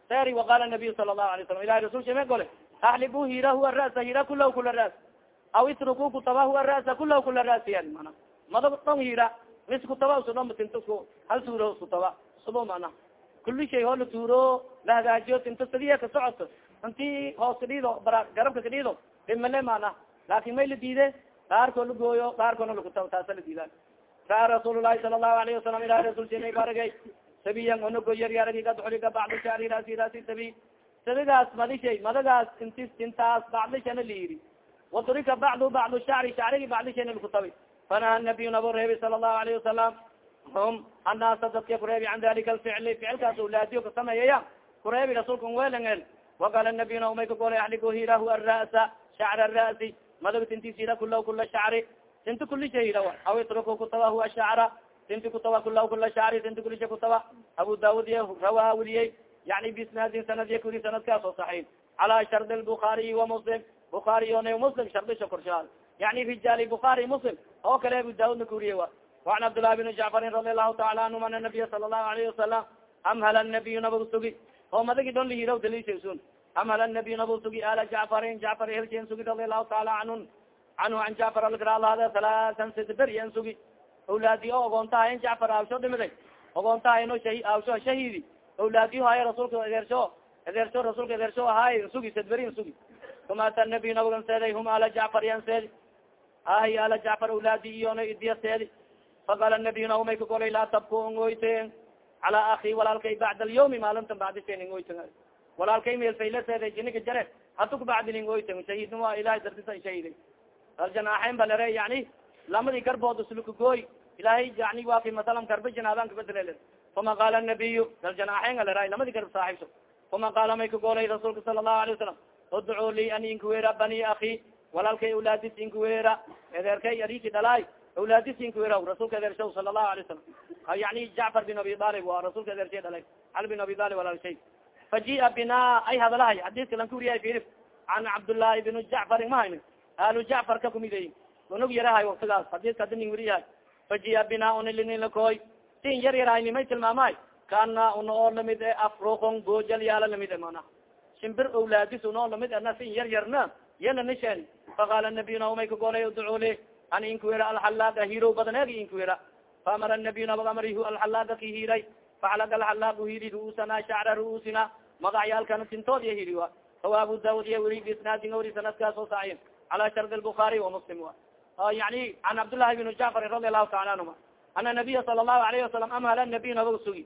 [SPEAKER 1] sari waqala nabiyu sala allahu alay salam ilahay rasul sha me gole axlibu hira huwa ra'sa hira kulah kula ras aw itruku kutaba huwa ra'sa kulah kula rasiyan mana mada dhon hira mis kutaba usu dhon tintasku hal tuuro isku taba subo mana. Kuli shay hoo la tuuro la hagaajiyo tinta sadiya ka socoto inti hoos kadhiido bara garabka kadhiido dhimale mana. Laakin may la diide qaarkoo la gooyo qaarkoona lakutaba taasa la diidan. Raa rasuul lahi sala allahu alayhi wasalam ilahi rasul sina baragay sabiyan onago yaryaragi kad xuliga bacdu shari rasi rasi sabi. Sabigaas madishay madagaas intis intaas bacdishana layiri waturika bacdu bacdu shacri shacrigi bacdishana lakutabi fanaha nabiyu nabo reebi sala allahu alayhi wasalam hum annaasa dadka kureebi can dalika alficli ficilkaas ulaadiyo kasameeyaya kureebi rasuulka welengel waqala nabiyuna umay kagolay axligu hirahu ara'sa shacr ara'si madag tintis hira kula kula shacri tinti kuli shay hirawa aw itruku kutaba huwa shacra tinti kutaba kula kula shacri tinti kuli shay kutaba abu daawud y rawaa weliyey yani bisnaadin sanadiya kuri sanadkaas oo saxiix cala shardi lbukaariyi wa muslim bukaari one muslim shardisha korshaad yani rijaal buaari muslim oo kale abu daud nakuriye wa waan cabdلlahi bn jacfarin radi alahu taala anhum an nabiya sala lahu alayhi wasalam amhala nabiy nabag sugi oo madagi don lahidaw daliisha sun amhala nabiy nabag sugi ala jacfarin jacfar heljen sugi radi alahu taala anhu anhu an jacfar algralhada halaasan sidberian sugi awlaadi o ogoontahayen jacfar aabsho dhimiday ogoontahayen aabsho shahiidi awlaadiyo haaye rasulka edersho edersho rasulka edersho ahaaye sugi sidberi sugi uma ata nabiy nabagan seeday hum ala jacfar yan seedi ahi ala jacfar awlaadi iyona idiya seedi faqala nabiyuna umay kagolay laa tabku ngoyten cala aki walaalkay bacd alyawmi maalintan bacdisen ngoyten walaalkay meelfaylaseeda jinika jare hatu kabacdin ngoyten shahidn waa ilahay dardisa shahiday. Aljanaaxeyn ba lere yani lamadii garbood uslukagooy ilahay yani waa ki masalan garba janaaban kabadalel fuma qaala nabiyu aljanaaxeyn alera lamadii garb saaxibso fuma qaala may kagolay rasuulka sala allahu alayه wasalam udcuu li an inkuweera bani aki walaalkay awlaadis inkuweera edeerkay ariki dhalaay awlaadis inkuweera rasulka edeersha sala allahu alay wasalam yani jacfar bin abi alib wa rasulka edeershay dhalay cali bin abi alib walaalshay fajia bina ay hadalahay xadiska lan kuriya firif can cabdullaahi bn jacfarin ma hayni alu jacfar ka kumideyi unug yarahay waktigaas hadiska hadi nin weriyahay fajia bina unilinilakoy sin yar yarahayni may tilmaamay. Kana una oo la mid e afrukon boojal yaalla la mid e mana shimbir awlaadis una la mid ana sin yar yarna yana nishen faqaala nabiyuna umay kagolay udculi an inkuwera alxalaaga hirow badneegi inkuwera faamara nabiyu nabag amarihu alxalaaga ki hiray faxlaga alxalaagu hiri ru'uusana shacra ru'uusina magacyaalkana tintood iya hiri wa rawa abu daud iya weri bisnaadin weri sanadkaas oo saxiix cala shard lbukaari wa muslim wa yani an cabdllahi bn jacfari radi allahu taala anhuma ana nabiya sala allahu alayhi wasalam amhala nabiy sugi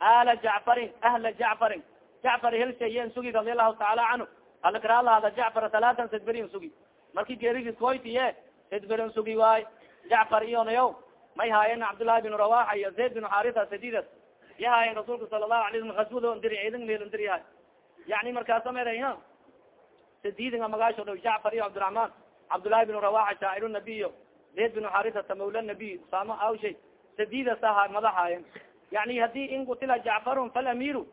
[SPEAKER 1] ala jacfarin ahla jacfarin jacfar helshayen sugi radi allahu taala canhu alakraalahada jacfar talaatan sedberin sugi marki geerigis koytiye sedberin sugi waay jacfar iyonayo may haayen cabdullahi bin rawaxa iyo zayd bin xarita sadidas ya haayen rasuulka sala lahu alay slam aswado ndiri ciidan meelndiri yahay yani markaasa mera sadidinga magaasho dha jacfar iyo cabdiraحman cabdullahi bin rawaxa shaacir nabiyo zayd bin xaritata mawla nabiy usama awshay sadidas aha madaxaayen yani haddii in kutila jacfarun falamiru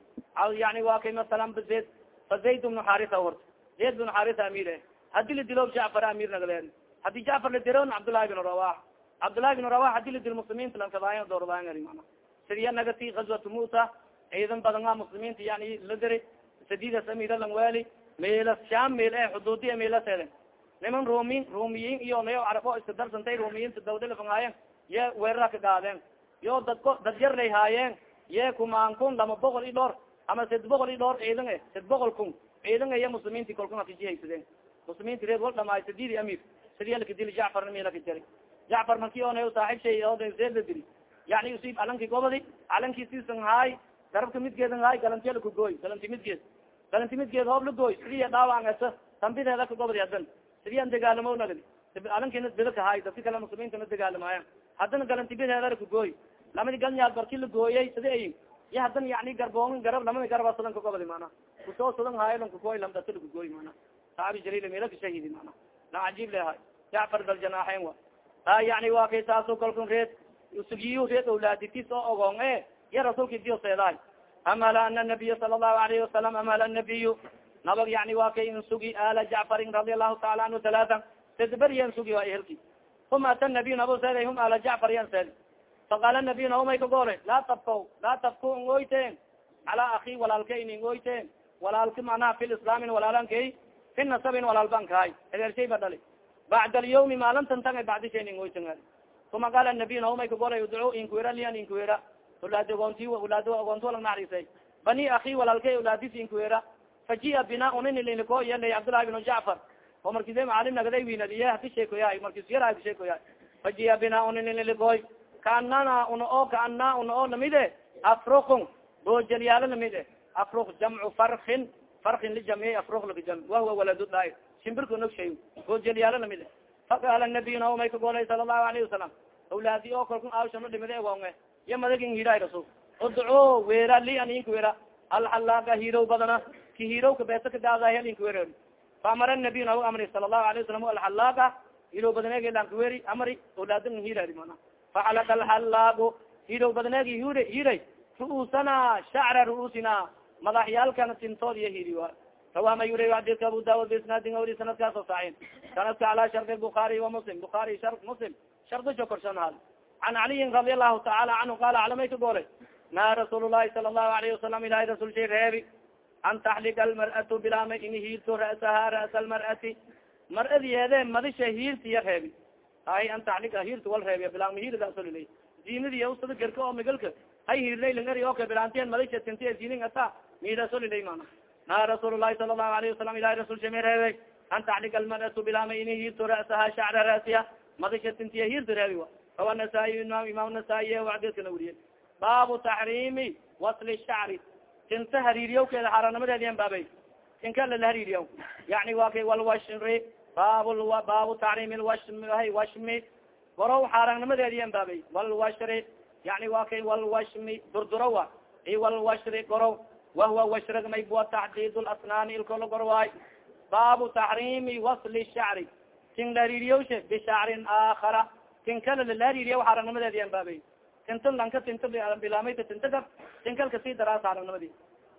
[SPEAKER 1] yani waa kay masalan zayd fa zayd bnu xarita horta zayd bin xarita amir haddii la dilo jacfar amir nagleen haddii jacfar la diron cabdullahi bin rawax cabdullahi bin rawax haddii la dil muslimiinta lankadaaya doordaaya mana sidiya nagati gazwatu muta ciidan badanga muslimiinta yani la diri sadidas amira langweli meelas sham meel e xuduudiya meelaseeden niman rumin rumiyiin iyo nayo carabo iska darsantay rumiyiinta dawdalafangaayen ye weerara ka gaadeen yo dadko dad yar lay haayeen ye kumaan kun lama boqol i dhor ama sad boqol i dhor ciidan e sad boqol kun ciidan iyo muslimiinti kolkun akajihaysadeen muslimiinti reed wal dhamaay sadidi amir sidiya lakadili jacfarna meelaka jari jacfar marki o nayo saaxib shay oo seeda diri yani usiib calanki gobodi calanki sisan haay darabka midgeedan haay galantiya lakagooy galanti midgeed galanti midgeed hoob lagooy sidiya dhaawangasa tambideeda ka gobodi hadan sidiyan dagaalamo nagdi alankina bidaka haay dadka kale muslimiinta na dagaalamaaya haddana galantibideeda lakagooy lamadi galnyaal barki lagooyay sidi ay iyo haddana yani garboon garab lamadi garaba sadan ka gobodi mana ku soo sadan haayo lankagooy lamdata lakagooy mana saabi jalil mela kashahidi mana lang cajiib le hay jacfar daljanaaxen wa. Ha yani waa kay taaso kalkun reed usugiyu reed awlaaditis oo ogoon e ya rasuulka dio seedaay amala ana nabiya sala allahu alayhi wasalam amala nabiyu nabag yani waa kay insugi ala jacfarin radi allahu taala anhu talaatan sedber yan sugi waa ehelki uma ata nabiy nabo seeday hum ala jacfar yan seed faqaala nabiy naumay kagole laa tabko laa tabku ngoyteen cala aki walaalka inin ngoyteen walaalka manaha fi lislaamin walaalanka fi nasabin walaalbankahay egeershay ba dhali bacda alyawmi maalintan tanga bacdisha ingoytan uma qaala nabiy naumay kagolay udcu inkuira lian inkuira ulaadi ogoonti ulaad ogoonti walang naxariisay bani aki walaalkay ulaadis inkuira fajia bina uninilko yalay cabdullahi bn jacfar oo markise maalim nagaday winadiye hati sheekoyahay markis yara sheekoyahay fajia bina uninilikoy kaanana una o kaana una oo lamide afrukun boojaliyaalo lamide afruk jamcu farkin farkin lijamiyay afruk lakajam wahuwa waladu dhaay shimbirka nog shay boojaliyaalo lamide faqaala nabiy naumay kagolay sala allahu alayhi wasalam awlaadi oo kalkun awshano dhimide egonge iyo madagin hiray rasul udco weera li an ink weera. Alxalaaga hirow badana ki hirowka beesa kadaadahy ink weer faamara nabiy naw amri sala allahu alayh wasalam alxalaaga hirow badaneegilanka weeri amri awlaadin hiray mana faxalaka alxalaagu hirow badaneegi hir hiray ru'uusana shacra ru'uusina madaxyaalkana tintood iyo hiri wa rawa ma yuri adidka abu daud bisnaadin wri sanadkaas oo saxiin. Sanadka calaa shardi bukaari wa muslim. Bukaari shar muslim. Shardijo korshan hal. Can caliyin radi allahu taala canhu qala calamay ka goolay naa rasuul lahi sala allahu alayhi wasalam ilahay rasul shay reebi. An taxliga almar'atu bilaama in hiirto ra'saha ra'sa almar'ati mar'adiyeede madisha hiirtiya reebi. Hay an taxliga hiirta wal reebiya bilaama hiirdasolilay diinadiya usada gerka oo migalka hay hiirlay langari oka bilaantiyan madisha tintiya diinin ata miidasolilay mana naa rasuul lahi sala allahu alayhi wasalam ilahay rasul reebay an taxliga almar'atu bilaama in hiirto ra'saha shacra ra'siya madisha tintiya hiirta reebi wa rawa nasaa-iy imaam nasaa-iy adeskana weriye baabu taxriimi wasli shacri tinta hariiriyawkeeda xaaraanimadeediyan baabay tinka lala hariiriya yani wa kay walwashri baab baabu taxriimi lwashmi washmi gorow xaaraannimadeediyan baabay walwashri yani wa kay walwashmi durdurawa i walwashri gorow wahuwa washrag may bua taxdiid lasnaani ilkolo gorwaay baabu taxriimi wasli shacri tin la hariiriyawshe bishacrin aakara tin kala lalahariiriya xaaraannimadeediyan baabay tinta lanka tinta bilaameyta tinta gab tinkal kasi daraas xaaraannimadi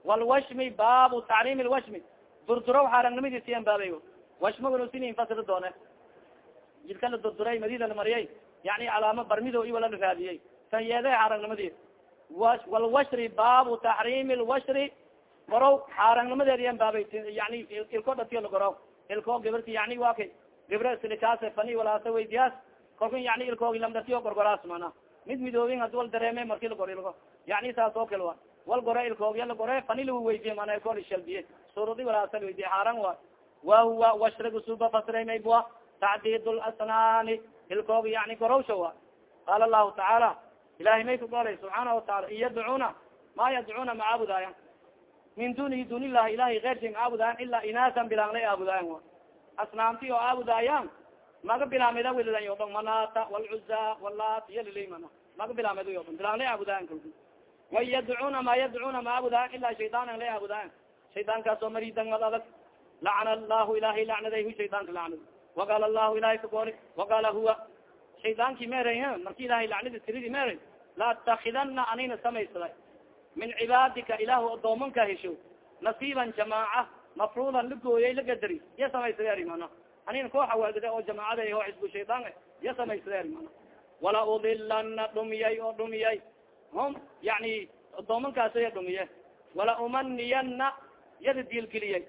[SPEAKER 1] walwashmi baabu taxriim lwashmi durduraw xaaraannimadiisiyan baabay washmaguna sini infasiri doone jidka la durduray madida la mariyay yani calaamo barmido i wala la raadiyey tan yeede xaaraannimadi walwashri baabu taxriimi lwashri gorow xaaraannimadeediyan baabay yani ilko dhatiyo gorow ilko gabarti yani wa kay. Gibra silikaase fani walaasa weydiyaas. Kalkun yani ilkoogi lamdatiyo gorgoraas mana mid midoobin hadi wal dareeme marki lagor ilko yani saas oo kale wa wal gore ilkoogya lagore fani lagu weydiye mana ilkool shalbiye. Surudi walaasal weydiye xaaran wa wahuwa washrigu suba fasremayba tacdid lasnaani ilkoog yani gorowsha wa qaala lahu tacaala ilahay may ku golay subxaana wataala in yadcuuna ma yadcuuna macaabudaayan min dunihi dun illahi ilahay keyrsi macaabudaayan ilaa inaasan bilaanlay aabudaayan asnaamti oo aabudaayan maga bilaameda wililan yodon manata walcuza walat iyo lilimana maga bilaamed yodon bilaanlay aabudaayan kalku way yadcuuna ma yadcuuna macaabudaayan ilaa shaydaanan lay aabudaayan. Shaydaankaas oo maridan mad adag. Lacna allahu ilahay lacnaday hu shaydaanka lacnad waqaala allahu ilahay kagooli waqaala huwa shaydaanki meray marki ilahay lacnadi tiridi meray laatakidana anina samaysada min cibaadika ilahu adoomanka hesho. Nasiiban jamaaca mafruudan lagooyay lagadari iya samaysada mana anina kooxa waagida oo jamaacada ho xisbu shaydaan iya samaysada mana wala udilana dhumiyay oo dhumiyay. Hum yani adoomankaasaya dhumiye wala umaniyana yada diilgeliyay.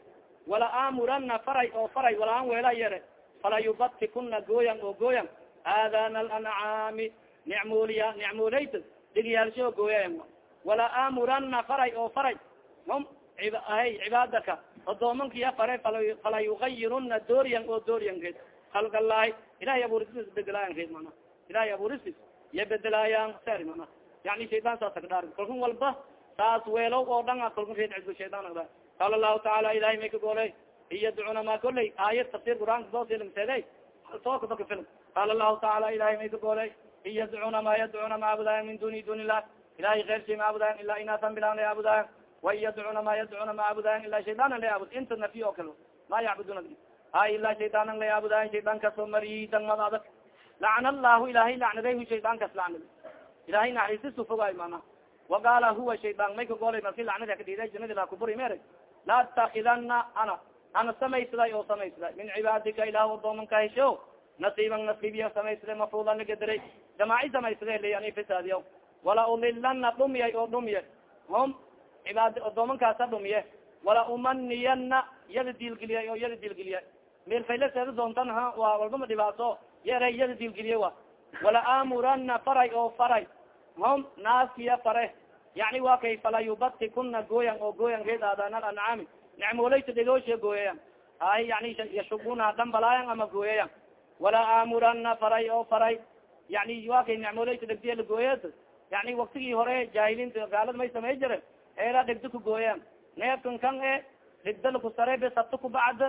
[SPEAKER 1] Wala aamurana faray oo faray wala an weela yare. Fala yubatikuna gooyan oo gooyan aadana alancaami nicmuliya nicmulayt dhigiyaalsho gooyayan wala aamurana faray oo faray hum hay cibaadaka odoomankiya faray fala yugayiruna dooriyan oo dooriyankeed halgalahi ilahay abuurisis bedelaayankeed mana ilahay abuurisis iya bedelaayan ser mana yani shaydan saasa kadhaar kalkun walba saas weelow oo dhan a kalkun reed cisbu shaydan ada qaala lahu tacaala ilahay may ka goolay iyadcuna ma koley aayad tafsir qur'aanka soosilimseeday sookabaka film qaala lahu tacaala ilahay may ka goolay in yadcuna ma yadcuna macaabudayan min duni dun illah ilahay keyrsi macaabudayan ilaa inaasan bilaan la yaabudayan wain yadcuna ma yadcuna macaabudayan ilaa shaydaanan la yaabud inta nafiy oo kale ma yacbuduna hay ilaa shaydaanan la yaabudayan shaydaan ka soo maridan mad adag. Lacna allahu ilahay lacnaday hu shaydaan kas lacnad ilahay naxariisisu fogaay mana waqaala huwa shaydaan may ka goolay marki lacnada kadhiiday janadi laa kuburi mere la atakidana ana ana samaysaday oo samaysaday min cibaadika ilah adoomanka hesho. Nasiiban nasiibiya samaysada mafruudan lagadaray jamaaci samaysada leyan fasaadiya wala ulilana dhumiyay oo dhumiye hum cibaad adoomankaasa dhumiye wala umaniyana yada diilgeliyay oo yada diilgeliya meelfayla seeda doontan ha waa walbama dhibaato. Yere yada diilgeliye wa wala aamurana faray oo faray. Hum naaskiya fare yani wa kay fala yubatikuna gooyan oo gooyan reed aadaan alancaami nicmoolayta dhegoosha gooyayan ay yani yashubuna dhambalaayan ama gooyayan wala aamurana faray oo faray yani wa kay nicmoolayta dhegdiya lagooyad yani waktigii hore jaahiliinta gaalada may samay jire eela dhegdo ku gooyan neefkan kan e dhigda lakusare be sabta kubacd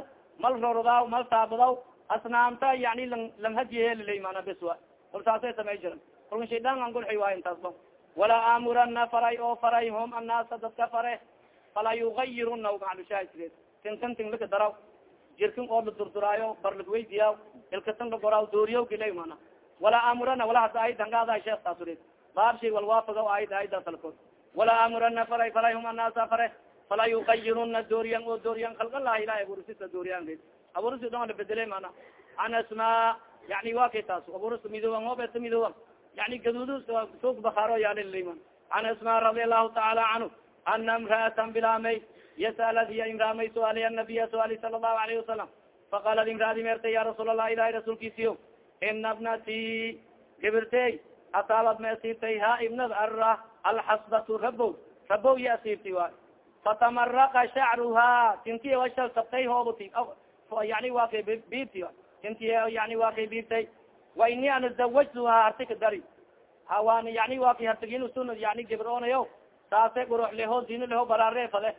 [SPEAKER 1] mal rorodaw mal taabadaw asnaamta yani lang lang hadiyeelilay mana beswa kol saasay samay jiran kolka shaydaan an gulxi waayo intaas ba wala aamurana faray oo faray hum annaasa dadka fare fala yugayiruna macalushaasreed tinkan ting laka daraw jirkin oo la durduraayo bar lagweydiyaa ilkatan lagoraaw dooriyaw kila mana wala aamurana wala hada ayad hangaada sheekh taasureed baabshay walwaafaga ayad ayadasalkood wala aamurana faray faray hum annaasa fare fala yugayiruna dooriyan oo dooriyan kalgalaha ilahi abuurisisa dooriyan abuurisi dhan la bedele mana an asmaa yani wa kay taas abuuris midooban hoobeta midooban yani gaduud suug bakaaro yaalilima an asmaa radi allahu taala canhu ana imraatan bilaamay yasalad hiya imraamay suaaliy anabiya suaali sala allahu alayhi wasalam faqaalat imraadi meertay ya rasuul allah ilahi rasuulkiisiyo ina bnati gibirtey ataabad ma asiibtay ha ibnad ara alxasbatu rabow rabow ya asiibtay waay fatamaraqa shacruha tintiya washal sabtay hoobuti yani waa kay biibti tintiya yani waa kay biibtay wa ini ana zawajtuha hartika dari hawan yani waa kay hartigin yani gibronayo saase gurux leho dino leho baraare fale.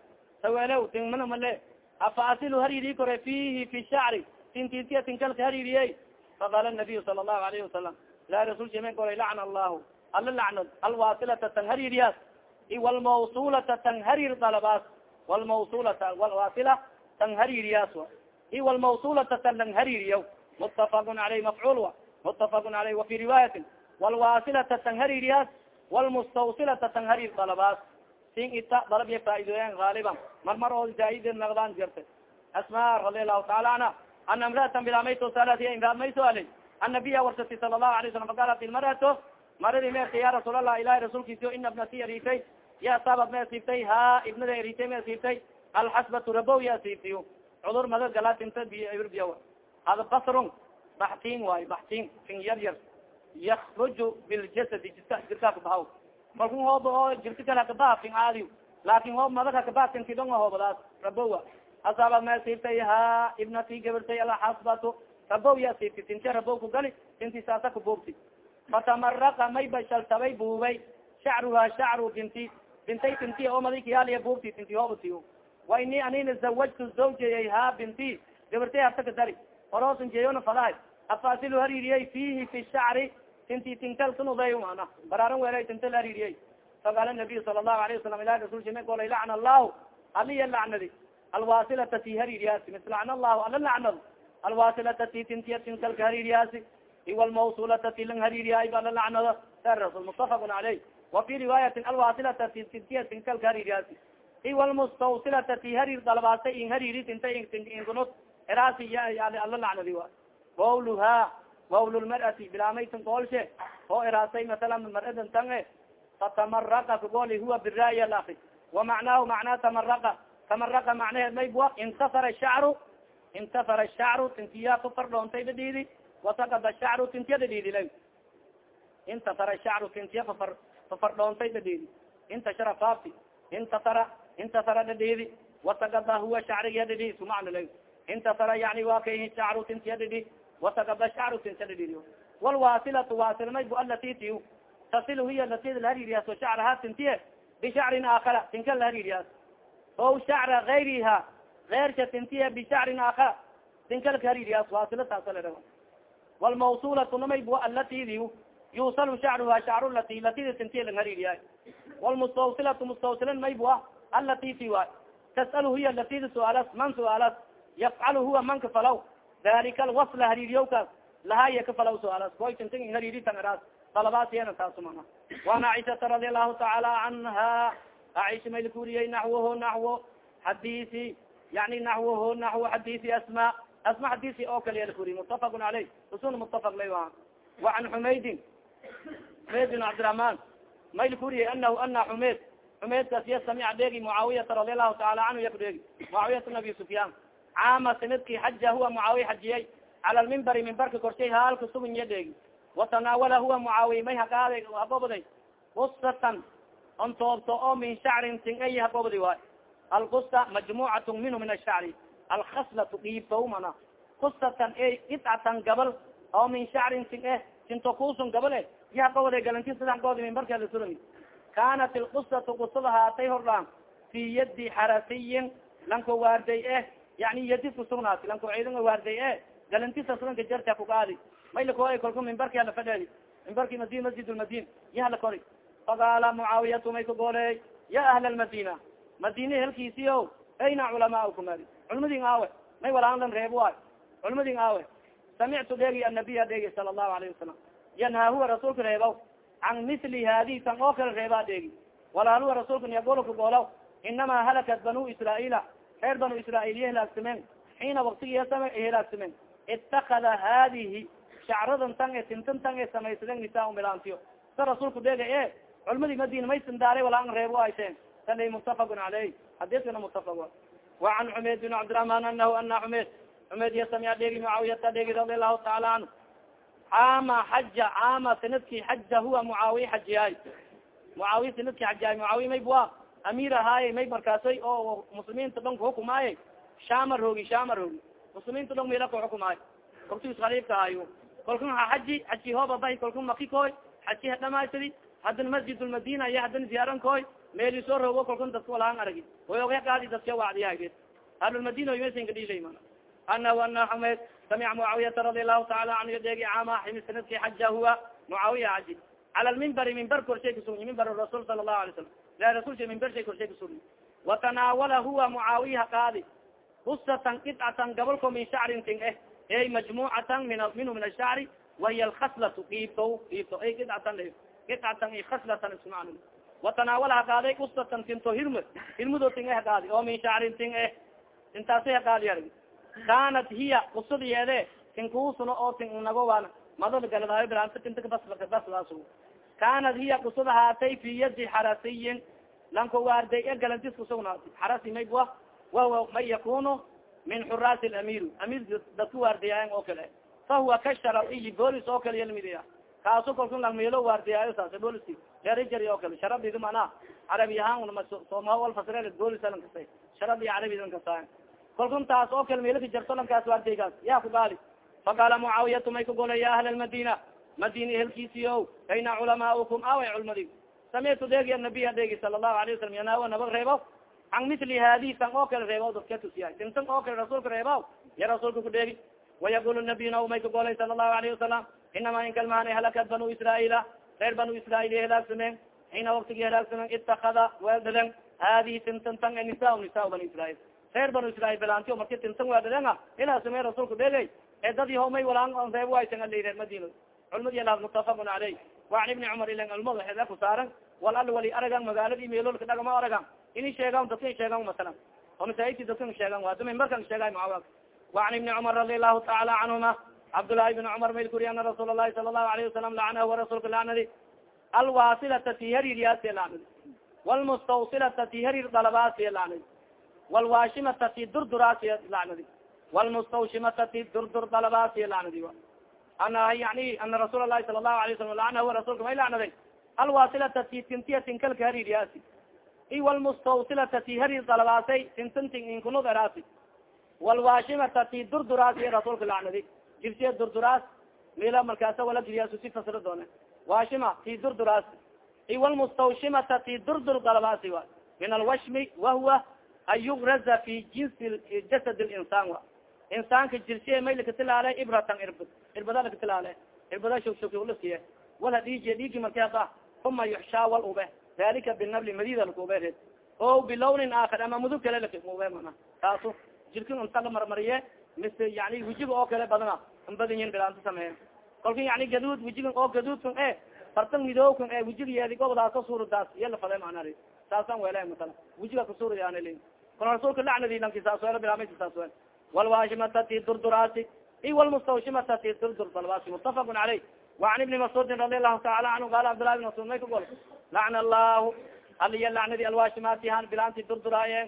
[SPEAKER 1] Sawelew tingmana male. Afa asilu hariri kore fihi fi shacri. Tintintiya tinkalka haririye faqala nabiyu sala allahu alayhi wasalam ilahi rasulka men koray lacna allahu. Ala lacnod alwasilata tan haririyas iwalmawsulata tan harir dalabaas walmawsulata walwasila tan haririyas i walmawsulata tan lang haririya mutafaqun aleyh mafcuul wa. Mutafaqun aleyh wafi riwaayatin. Walwasilata tan haririyas walmustawsilata tan harir dalabaas sin ita dalab ya faaidooyan gaaliban mar mar oo zaaid naqdaan jirta asma radi allahu taala anha ana imraatan bilamayto salatiya imraad may sualay annabiya warsati sala allahu alay salam faqaalat ilmarato maradi meerta ya rasuul allah ilahi rasuulkiisio ina bnati ariitay ya sabad ma asiibtay ha ibnada ariitay ma asiibtay alxasbatu rabow ya asiibtiyo cudur mada galaatinta biya biya hada basrun baxtiin waayo baxtiin fin yar yar yakruju biljasadi jidka jirkaa kabahaw kalkun hoob oo jirka kale hakabaha fin caadiyo laakin hoob madag hakabaha tintidonga hoobadaas rabowa asaaba ma siibtay ha ibnati gabartay alxasbatu rabow ya siibti tinti rabow ku gali tinti saasa kabuubti fatamaraqa may bashaltabay buubay shacruha shacru binti bintay tinti oo maday kayaaliya buubti tinti hoobatiyo wa ini anina zawajtu zawjayay ha binti gabartay hata ka dari oroosan jeeyona fadahay afaasilu hariiriyay fihi fi shacri tinti tinkal kanuday mana. Baraaran weelay tintal hariiriyay faqaala nabiyu sala allahu alayه wasalam ilahi rasul shime golay lacna allahu. Aliya lacnadi alwasilata ti hariiriyaasi mis lacna allahu ala lacnad alwasilata ti tintiya tinkalka hariiriyaasi iwa almawsulata ti lang hariiriyaay ba la lacnado sa rasul mutafaqun caleyh wa fi riwaayatin alwasilata ti tintiya tinkalka hariiriyaasi iwa almustawsilata ti dalbaasay in hariiri tinta inkunut eraasi ala lacnadi wa wawluha wawl lmar'ati bilaamaytan koolshe oo eraasay masalan mar'adan tange fatamaraqa kagoli huwa bira'y alaki وamacnaahu macnaa tamaraqa tamaraqa macnaheed maybua intasara shacru intasara shacru tintiya kufardhoontay dhadhiidi wasakada shacru tintiya dhadhiidi la intasara shacru tintiya fafar fafardhoontay dhadhiidi intashara faafti intasara intasara dhadhiidi wasakada huwa shacrigiya dhadhiidi sumacna la intasara waa kay shacru tintiya dhadhi wasakada shacru tintiya dhadhiidi walwasilatu wasilmaybu alati ti tasil hiya lati lahariiriyaas shacraha tintiye bishacrin aakara tinka lahariiriyaas o shacra gayriha ersha tintiye bishacrin aakara tinkalka hariiriyaas wasilataasala walmawsulatu namaybu alatidi yusalu shacruha shacru lati latida tintiye lang hariiriyaay walmustawsilatu mustawsilan maybua alati ti waay tasal hiya latida suaalas man suaalas yafcalu huwa man kafalaw dalika alwasla hariiriyowkaas lahaya kafalawso alas boytintang hariri tan aras talabaas yeena taasu mana waan caiشhata radi allahu tacaala canha aisha mayl kuriyay naxwaho naxwo xadiisi yani naxwaho naxwo xadiisi asma asma xadiisi oo kale yal kuriy mutafaq caleyh usul mutafaq lay a waan xumaydin xumayd bin cabdiraحman mayl kuriyay anahu ana xumayd xumaydkaas ya dheegi mucaawiyata radi allahu taala canhu yakdheegi mucaawiyata abi sufyaan caama sanadki xaja huwa mucaawiya xajiyay cala lmimbari mimbarka korshay haalka sugun ya dheegi watanaawala huwa mucaawiya may haqaaday haqobaday kusatan on toobto oo min shacrin ting ay haqobadi waay alkusta majmucat minhu min ashacri alkhaslatu dhiibtow mana kusatan e idcatan gabal oo min shacrin ting eh tinto kusun gabal e ya haqobada galanti sidagoodi mimbarka lasurami kanat ilkusatu kusada haatay hordhaan fi yadi xarasiyin lanko waarday eh yani yadi kusugnaati lanko ciidan waarday eh galantisa suganka jarta kugaadi may lakoy kolka mimbarki ala fadheedi mimbarki madi masjid lmadin ya hala kori faqaala mucaawiyatu may kagooley ya ahla lmadina madina helkiisi o ayna culamaaukum ali culmadin aawe may walaalan reeb waay culmadin aawe samictu dheegi annabiya dheegi sala allahu alayhi wasalam yanhaa huwa rasuulka reebaw can misli haadi tan oo kale reebaa dheegi walaal huwa rasuulka niyagolo kagoolaw inamaa halakat banu israaila reer banu israailiya helaagsameen xiina waktigiasama helaagsameen itakada hadihi shacradan tan e tintan tan e samaysaden nisaa milaantiyo. Sa rasuulku dheega e culmadii madina maysan daaray walaan reebo ayseen tala mutafaqun caleyh hadiskana mutafaq wa. Can xumeyd bin cabdiraحman anahu ana xumeyd. Xumeyd iya samiya dheegi mucaawiyata dheegi radi allahu taala canhu caama xaja caama sanadki xaja huwa mucaawiya xajiyaay mucaawiya sanadki xajiyaay mucaawiya mayb wa amiir ahaaye may markaasay oo muslimiinta dhan kuxukumaaye shama roogi shama roogi. Muslimiinta dhan mela kuxukumaayo waktigus khaliifka ahayo kalkun ha xaji xaji hoobabahi kalkun maki koy xaji hadhamaysadi haddana masjid lmadina iyo haddana ziyaaran koy soo roogo kalkun dadka walaan aragi oga qaadi dadka wacdiyahageed ahlulmadina masanka dhishay mana. Anahu ana xumeyd samica mucaawiyata radi allahu taala canhu dheegi caama ximi sanadki xaja huwa. Mucaawiya xaji cala lmimbari mimbar korshay kasugni mimbar rasul sala lahu alay salam la rasulsha mimbar shay korshay kasugni watanaawala huwa mucaawiyaha qaadi husatan qidcatan gabolko min shacrin ting eh ey majmucatan min minhu min ashacri wahiy alkhaslatu iibto iibto ay qidcatan qidcatan i khaslatan isman watanaawala haqaaday ustatan tinto hirm hirmudo ting eh haqaadi oo min shacrin ting eh intaasay haqaadi arg kanat hiya kusadiyeede tinkuusuna oo tin nago waan madada galadaayo bilaanta tinta kabasbasdaas kanat hiya kusada haatay fi yadi xarasiyin lanko waarday e galantis kusugnaati xarasi may wa wahuwa man yakunu min xuraasi lamir amir dadku waardiyaayan oo kale fahuwa ka sharaiyi boolis oo kale yalmidiya kaasu kalkun langmeelo waardiyaayo saas booliski jarijar oo kale sharabidi mana carabi ahaan sooma wal fasre boolisalan kasta sharab iyo carabidan kasta kalkun taas oo kale meelka jarto lankaas waardiygaas yaa ku gaali faqaala mucaawiyatu may kagolay ya ahla lmadina madina ehelkiisiyo ayna culamaaukum away culmadi samictu deegi anabiy deegi sala allahu alayh wasalam yanaawa nabag reebo can mili hadi tan oo kale reebo dadka tusiya tintan oo kale rasuulka reebo ya rasuulka kudheegi wayaqul nabiyuna may kagolay sala allahu alayhi wasalam inama inkalmaana halakat banu israaila reer banu israail halaagsameen xiina waktigi halaagsameen itakada weeldhaden hadihi tintan tan nisa nisa banu israail reer banu israail belanti marki tintan weeldhaden a ilaasame rasuulka dheegay ee dadi homay walaan reeb waysan ali reer madina culmadi la mutafaqun aleyh waan ibni cumar ilan culmada heda ku saaran wal al wali aragan magaaladi meeloolka dhagama aragan ini sheegan dadka sheegan masalan. Oo masaajidki dadka sheegan waa duma markan sheegay maaa waan ibni cumar radi allahu taala canhuma cabdullahi bn cumar mayl kuri ana rasuul lahi sala lahu alayhi wasalam lacanahu warasuulka lacnadi alwasilata ti harir yaasi lacnadi walmustawsilata ti harir dalabaasi lacnadi walwashimata ti durduraasi lacnadi walmustawshimata ti durdur dalabaasi lacnadi ana yani ana rasuul lahi sala lahu alay salam lanahu rasulka may lacnaday alwasilata ti tintiya tinkalka hariiraasi i walmustawsilata ti harir dalabaasay tintintin inkunud eraasi walwaashimata ti durduraasi rasuulka lacnadi jirsiya durduraas mila markaasa wala giriyaas si fasiro doone waashima ti durduraas i walmustawshimata durdur dalabaasi wa min alwashmi wahuwa an yugraza fi jinsi jasad linsaan wa insaanka jirsiya may lakatilaale ibratan irbad irbada lakatilaale irbada shugshuglaskiye wala dhiijiya dhiigi markeeda uma yuxshaa wal ube dalika binabli madida lakubered o bilawnin aakar ama mudug kale lakube mana taasu jirkin unta la marmariye mise yani wijiga oo kale badana an badanyin bilaanta sameeya kolka yani gaduud wijigan oo gaduudkan e fartan midookan e wijiga yeedi gobodaaso suuradaas iya lafade manaa saasaan wele masala wijiga kasuurayaanl kon rasuulka lacnadi lanki saas wele bilaamay saas wel walwaashimata ti durduraasi i walmustawshimata ti durdur dalbaasi mutafaqun caleyh وan ibni mascuudin radi allahu taala canhu qala cabdillah bin mascuud may ka gol lacna allahu aliya lacnadi alwaashimaati han bilaanti durduraaye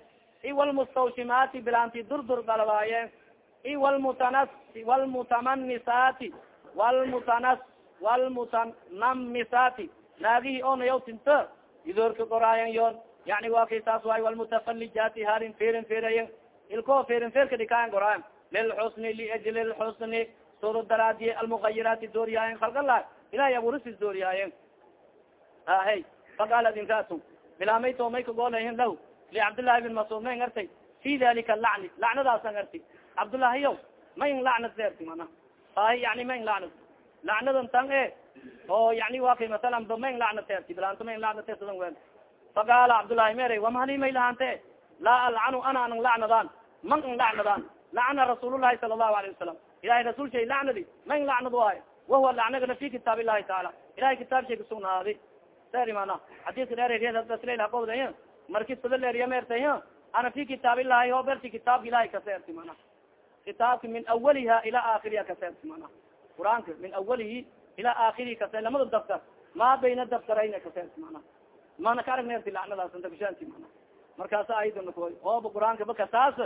[SPEAKER 1] walmustawshimaati bilaanti durdur dalbaaye i wlmutanas wlmutamanisaati wlmutanas wlmutanamisaati naagihii onayaw tinto idoorka qoraayan yoon yani waa kay saas waay walmutafalijaati harin ferin ferayen ilko ferin ferka dhikaayan qoraayan lilxusni liajli lxusni suro daraadiye almugayiraati dooriyaayen kalgala ilahay abuurisis dooriyaayen ahey faqaala dinkaasu bilaamay may kagoolahin lahu licabdillahi bin mascuud may ngartay. Fi dalika lacni. Lacnadaasa ngarti cabdullaahi yow ma in lacnad deerti mana. Ahi yani ma in lacnad. Lacnadan tan e oo yani wa kay masalan ba ma in lacnad teerti bilaanto ma in lacnad teersadan wel faqaala cabdullaahi mere wamahali may lahante laa alcanu ana anan lacnadaan man in lacnadaan. Lacna rasuulullahi sala allahu alayh wasalam ilahay rasuul shay lacnadi ma in lacnad waayo wahuwa lacnagana fi kitaab illahi taala ilahay kitaab shay kasugnaadi seri mana xadiiska dheereriyadaslalaqowda marki sada leeriya meertay ana fi kitaab illahi ho berti kitaabka ilahay kaseerti mana kitaabka min awaliha ila aakiriha kaseerti mana qur'aanka min awalihi ila aakirihi kase lamada daftar ma bayna daftarayna kaseerti mana mana ka arag neerti lacnadaasntakushaanti mana markaasa ayadanakoy ooba qur'aanka ba kasaas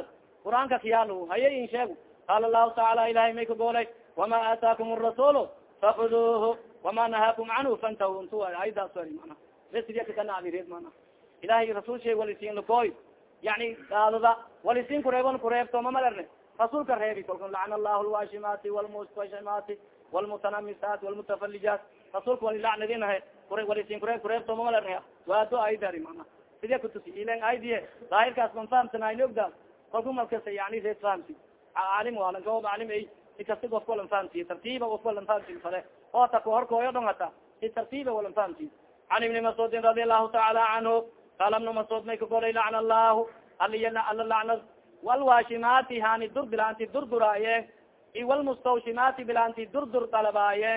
[SPEAKER 1] qur'aanka kiyaalo haye in sheego qaala lahu tacaala ilahay may ka goolay wama aataakum arasuul fakuduuhu wama nahaakum canhu fantahu. Ntu ayadaas mana ilahay rasuul shay walisiin lakoy yani daadada walisin kureebon kureebtoma malerne rasuulka reebi kolka lacna allahu lwaashimaati walmustashimati walmutanamisaat walmutafalijaat rasuulka wali lacnadinahe walisin kureeb kureebtoma malerne waado aydari mana sidee kutusi ilen aydiye daahirkaas man fahamsanayni ogdaas kolku malkasa yani reed fahamsi. Caalim walan gawab caalim ay si kasta ofka walan fahamsiye tartiiba ofka walan fahamsi fale oo ta kahorkooyo dhon hata si tartiiba walan fahamsiye can ibni mascuudin radi allahu taala canhu qaala ibnu mascuud may ka golay lacna allahu aliya ala lacnad walwaashimaati hani dur bilaanti durduraaye i walmustawshimaati bilaanti durdur dalabaaye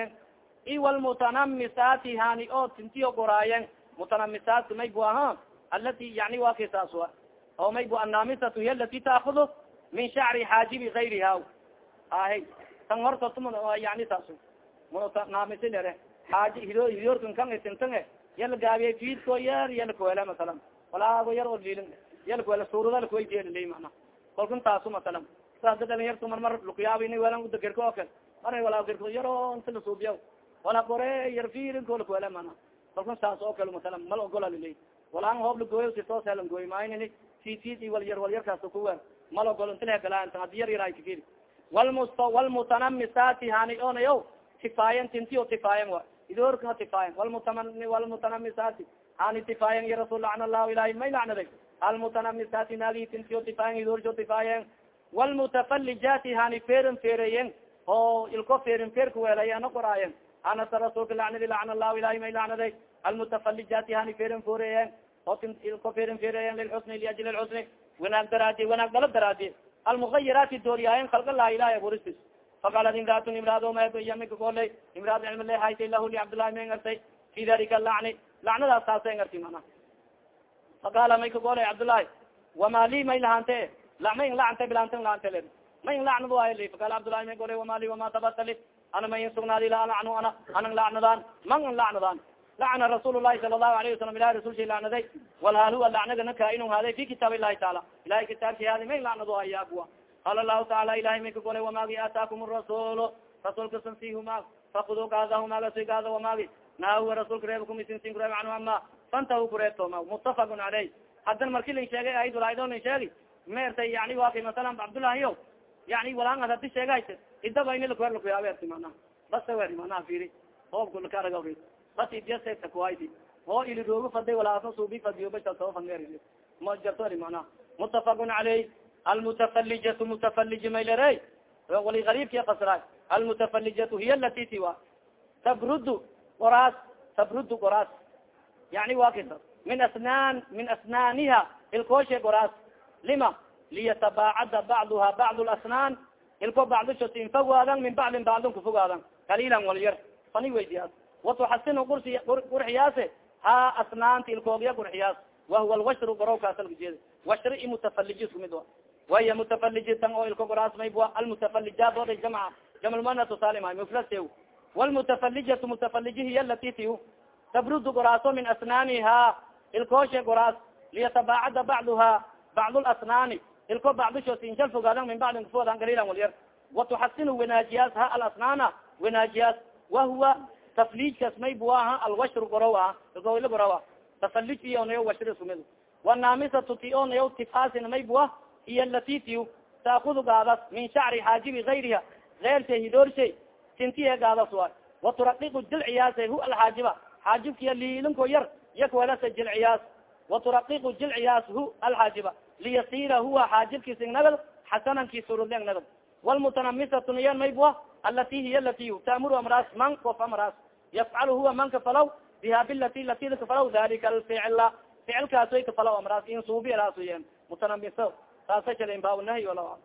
[SPEAKER 1] i walmutanamisaati hani oo tintiyo qoraaye. Mutanamisaatku may bu aha? Alati yani wa oo may bu annamisatu hiy alati taakudu min shacri xaajibi gayriha ahe tan horta yani saas mutanamisi lere xaaji hido hidoorkan kan tintan yala gaabiya fiidko yar yalakuwele masalan. Walaago yar oo lilin yalakuwele suurada lakuwaydielilay mana kolkan taasu masalan. Saas da dhalinyartu marmar lukuyaabi ina welan udagerka oo kale. Maray walaa gerko yaro inta lasuubiya wala kore yar firin kolkuele mana kalkun saas oo kale masala mal ogola liley walaan hoob lagooyo si toos helan gooy maynini tt wal yar wal yarkaas kuwer mal ogolo intilehegalaanta hadi yar yar kakiri walmus walmutanamisati hani onayo tifaayan tintiyo tifaayan wa? Idoorka tifaayan walmutamani walmutanamisati hani tifaayan ya rasul lacna allahu ilahi may lacnaday almutanamisati naagi tintiyo tifaayan idoorso tifaayan walmutafalijaati hani feerin feereyen oo ilko feerin feerka weelay ana qoraayen anasa rasuulka lacnadi lacna allahu ilahi may lacnaday almutafalijaati hani feerin foreyen feereyen lilxusni liajli lxusni wanaag daraadi wanaag dalab daraadi almugayiraati dooriyaayen khalqa laha ilahi aburistis faqaalat imraatun imraado mayamika goley imraad cilmile haytay lahu liabdillahi may ngartay fi dalika lacni lacnadaas taasay ngarti mana faqaala may ka goley cabdullahi wama li may lahante ma in lacnta bilantan laante le ma in lacnad ay faqaala cabdullahi may goley wama li wama tabatali ana ma in sugnaadi la lacnu ana anan lacnadaan man an lacnadaan lacna rasuul lahi sala lahu alayhi wasalam ilahi rasulsha lacnaday walhaal huwa lacnagana kainu haaday fi kitaab ilahi taala ilahay kitaabki haadi may lacnado haya kuwa qala lahu taala ilahay may ka golay wamaagi aataakum rasul rasuulka sansiihuma fakudu gaadahumaaga si gaada wamaagi nahawa rasuulka reebkum isinsin kureeb canhu ama fantahu kureebtoma mutafaqun caleyh haddana marki lin sheegay ahayd walaaydoo lin sheegi maertay yani waa kay masalan cabdullahiyo yani walaan ad hadi sheegahayt idaba ini lakuer lakuyaabeti mana basa wer manaha firi hoobka lakaarag bas idiyaseegta kuhayti oo ili roogo faday walaasa suubi fadiyo basa soo fadmer ma jarto ari mana mutafaqun caleyh almutafalijatu mutafaliji maylere wali garibki kasra almutafalijatu hiya lati tiwa tabrudu qoraas tabrudu qoraas yani wa kisa min asnaan min asnaaniha ilkooshe qoraas lima liyatabaacada bacduha bacd lasnaan ilko bacdishotin fogaadan min bacdin bacdin kufogaadan kaliilan walyar fani weydiyaas watuxasinu urs qurxiyaase ha asnaanti ilkoogya qurxiyaas. Wahuwa lwashru gorowkaasalkujeeda washri i mutafaliji isku mid wa waya mutafalijitan oo ilko goraas maybua almutafalijaat oda jamca jamlmana tusaalima muflase walmutafalijatu mutafaliji tiu tabrudu goraaso min asnaaniha ilkooshe goraas liyatabaacada bacduha bacd lasnaani ilko bacdisho sinshal fogaadan min bacdin kufoodan galiilan walyar watuxasinu wanaajiyaas ha alasnaana wanaajiyaas. Wahuwa taflijkas may buaha alwashru gorow ah goyla gorow ah tafalij iyonayo washri isku mid wanaamisatu ti onayo tifaasin may bua iyo latitiu taakudu gaadas min shacri xaajibi gayriha eyrsa hidoorshay tintihe gaadas waay waturaqiqu jilciyaasa hu alxaajiba xaajibkiya liilinko yar yakwelasa jilciyaas waturaqiqu jilciyaas hu alxaajiba liyasira huwa xaajibkiising nagad xasananki surudleng nagad walmutanamisatu niyan may bua alati hiya lati taamuru amraas man of amraas yafcalu huwa man kafalaw biha bilati latida kafalaw dalika alficla ficilkaasoy kafalaw amraas in suubi raasuyen mutanamiso saasa shalin baa nahy wala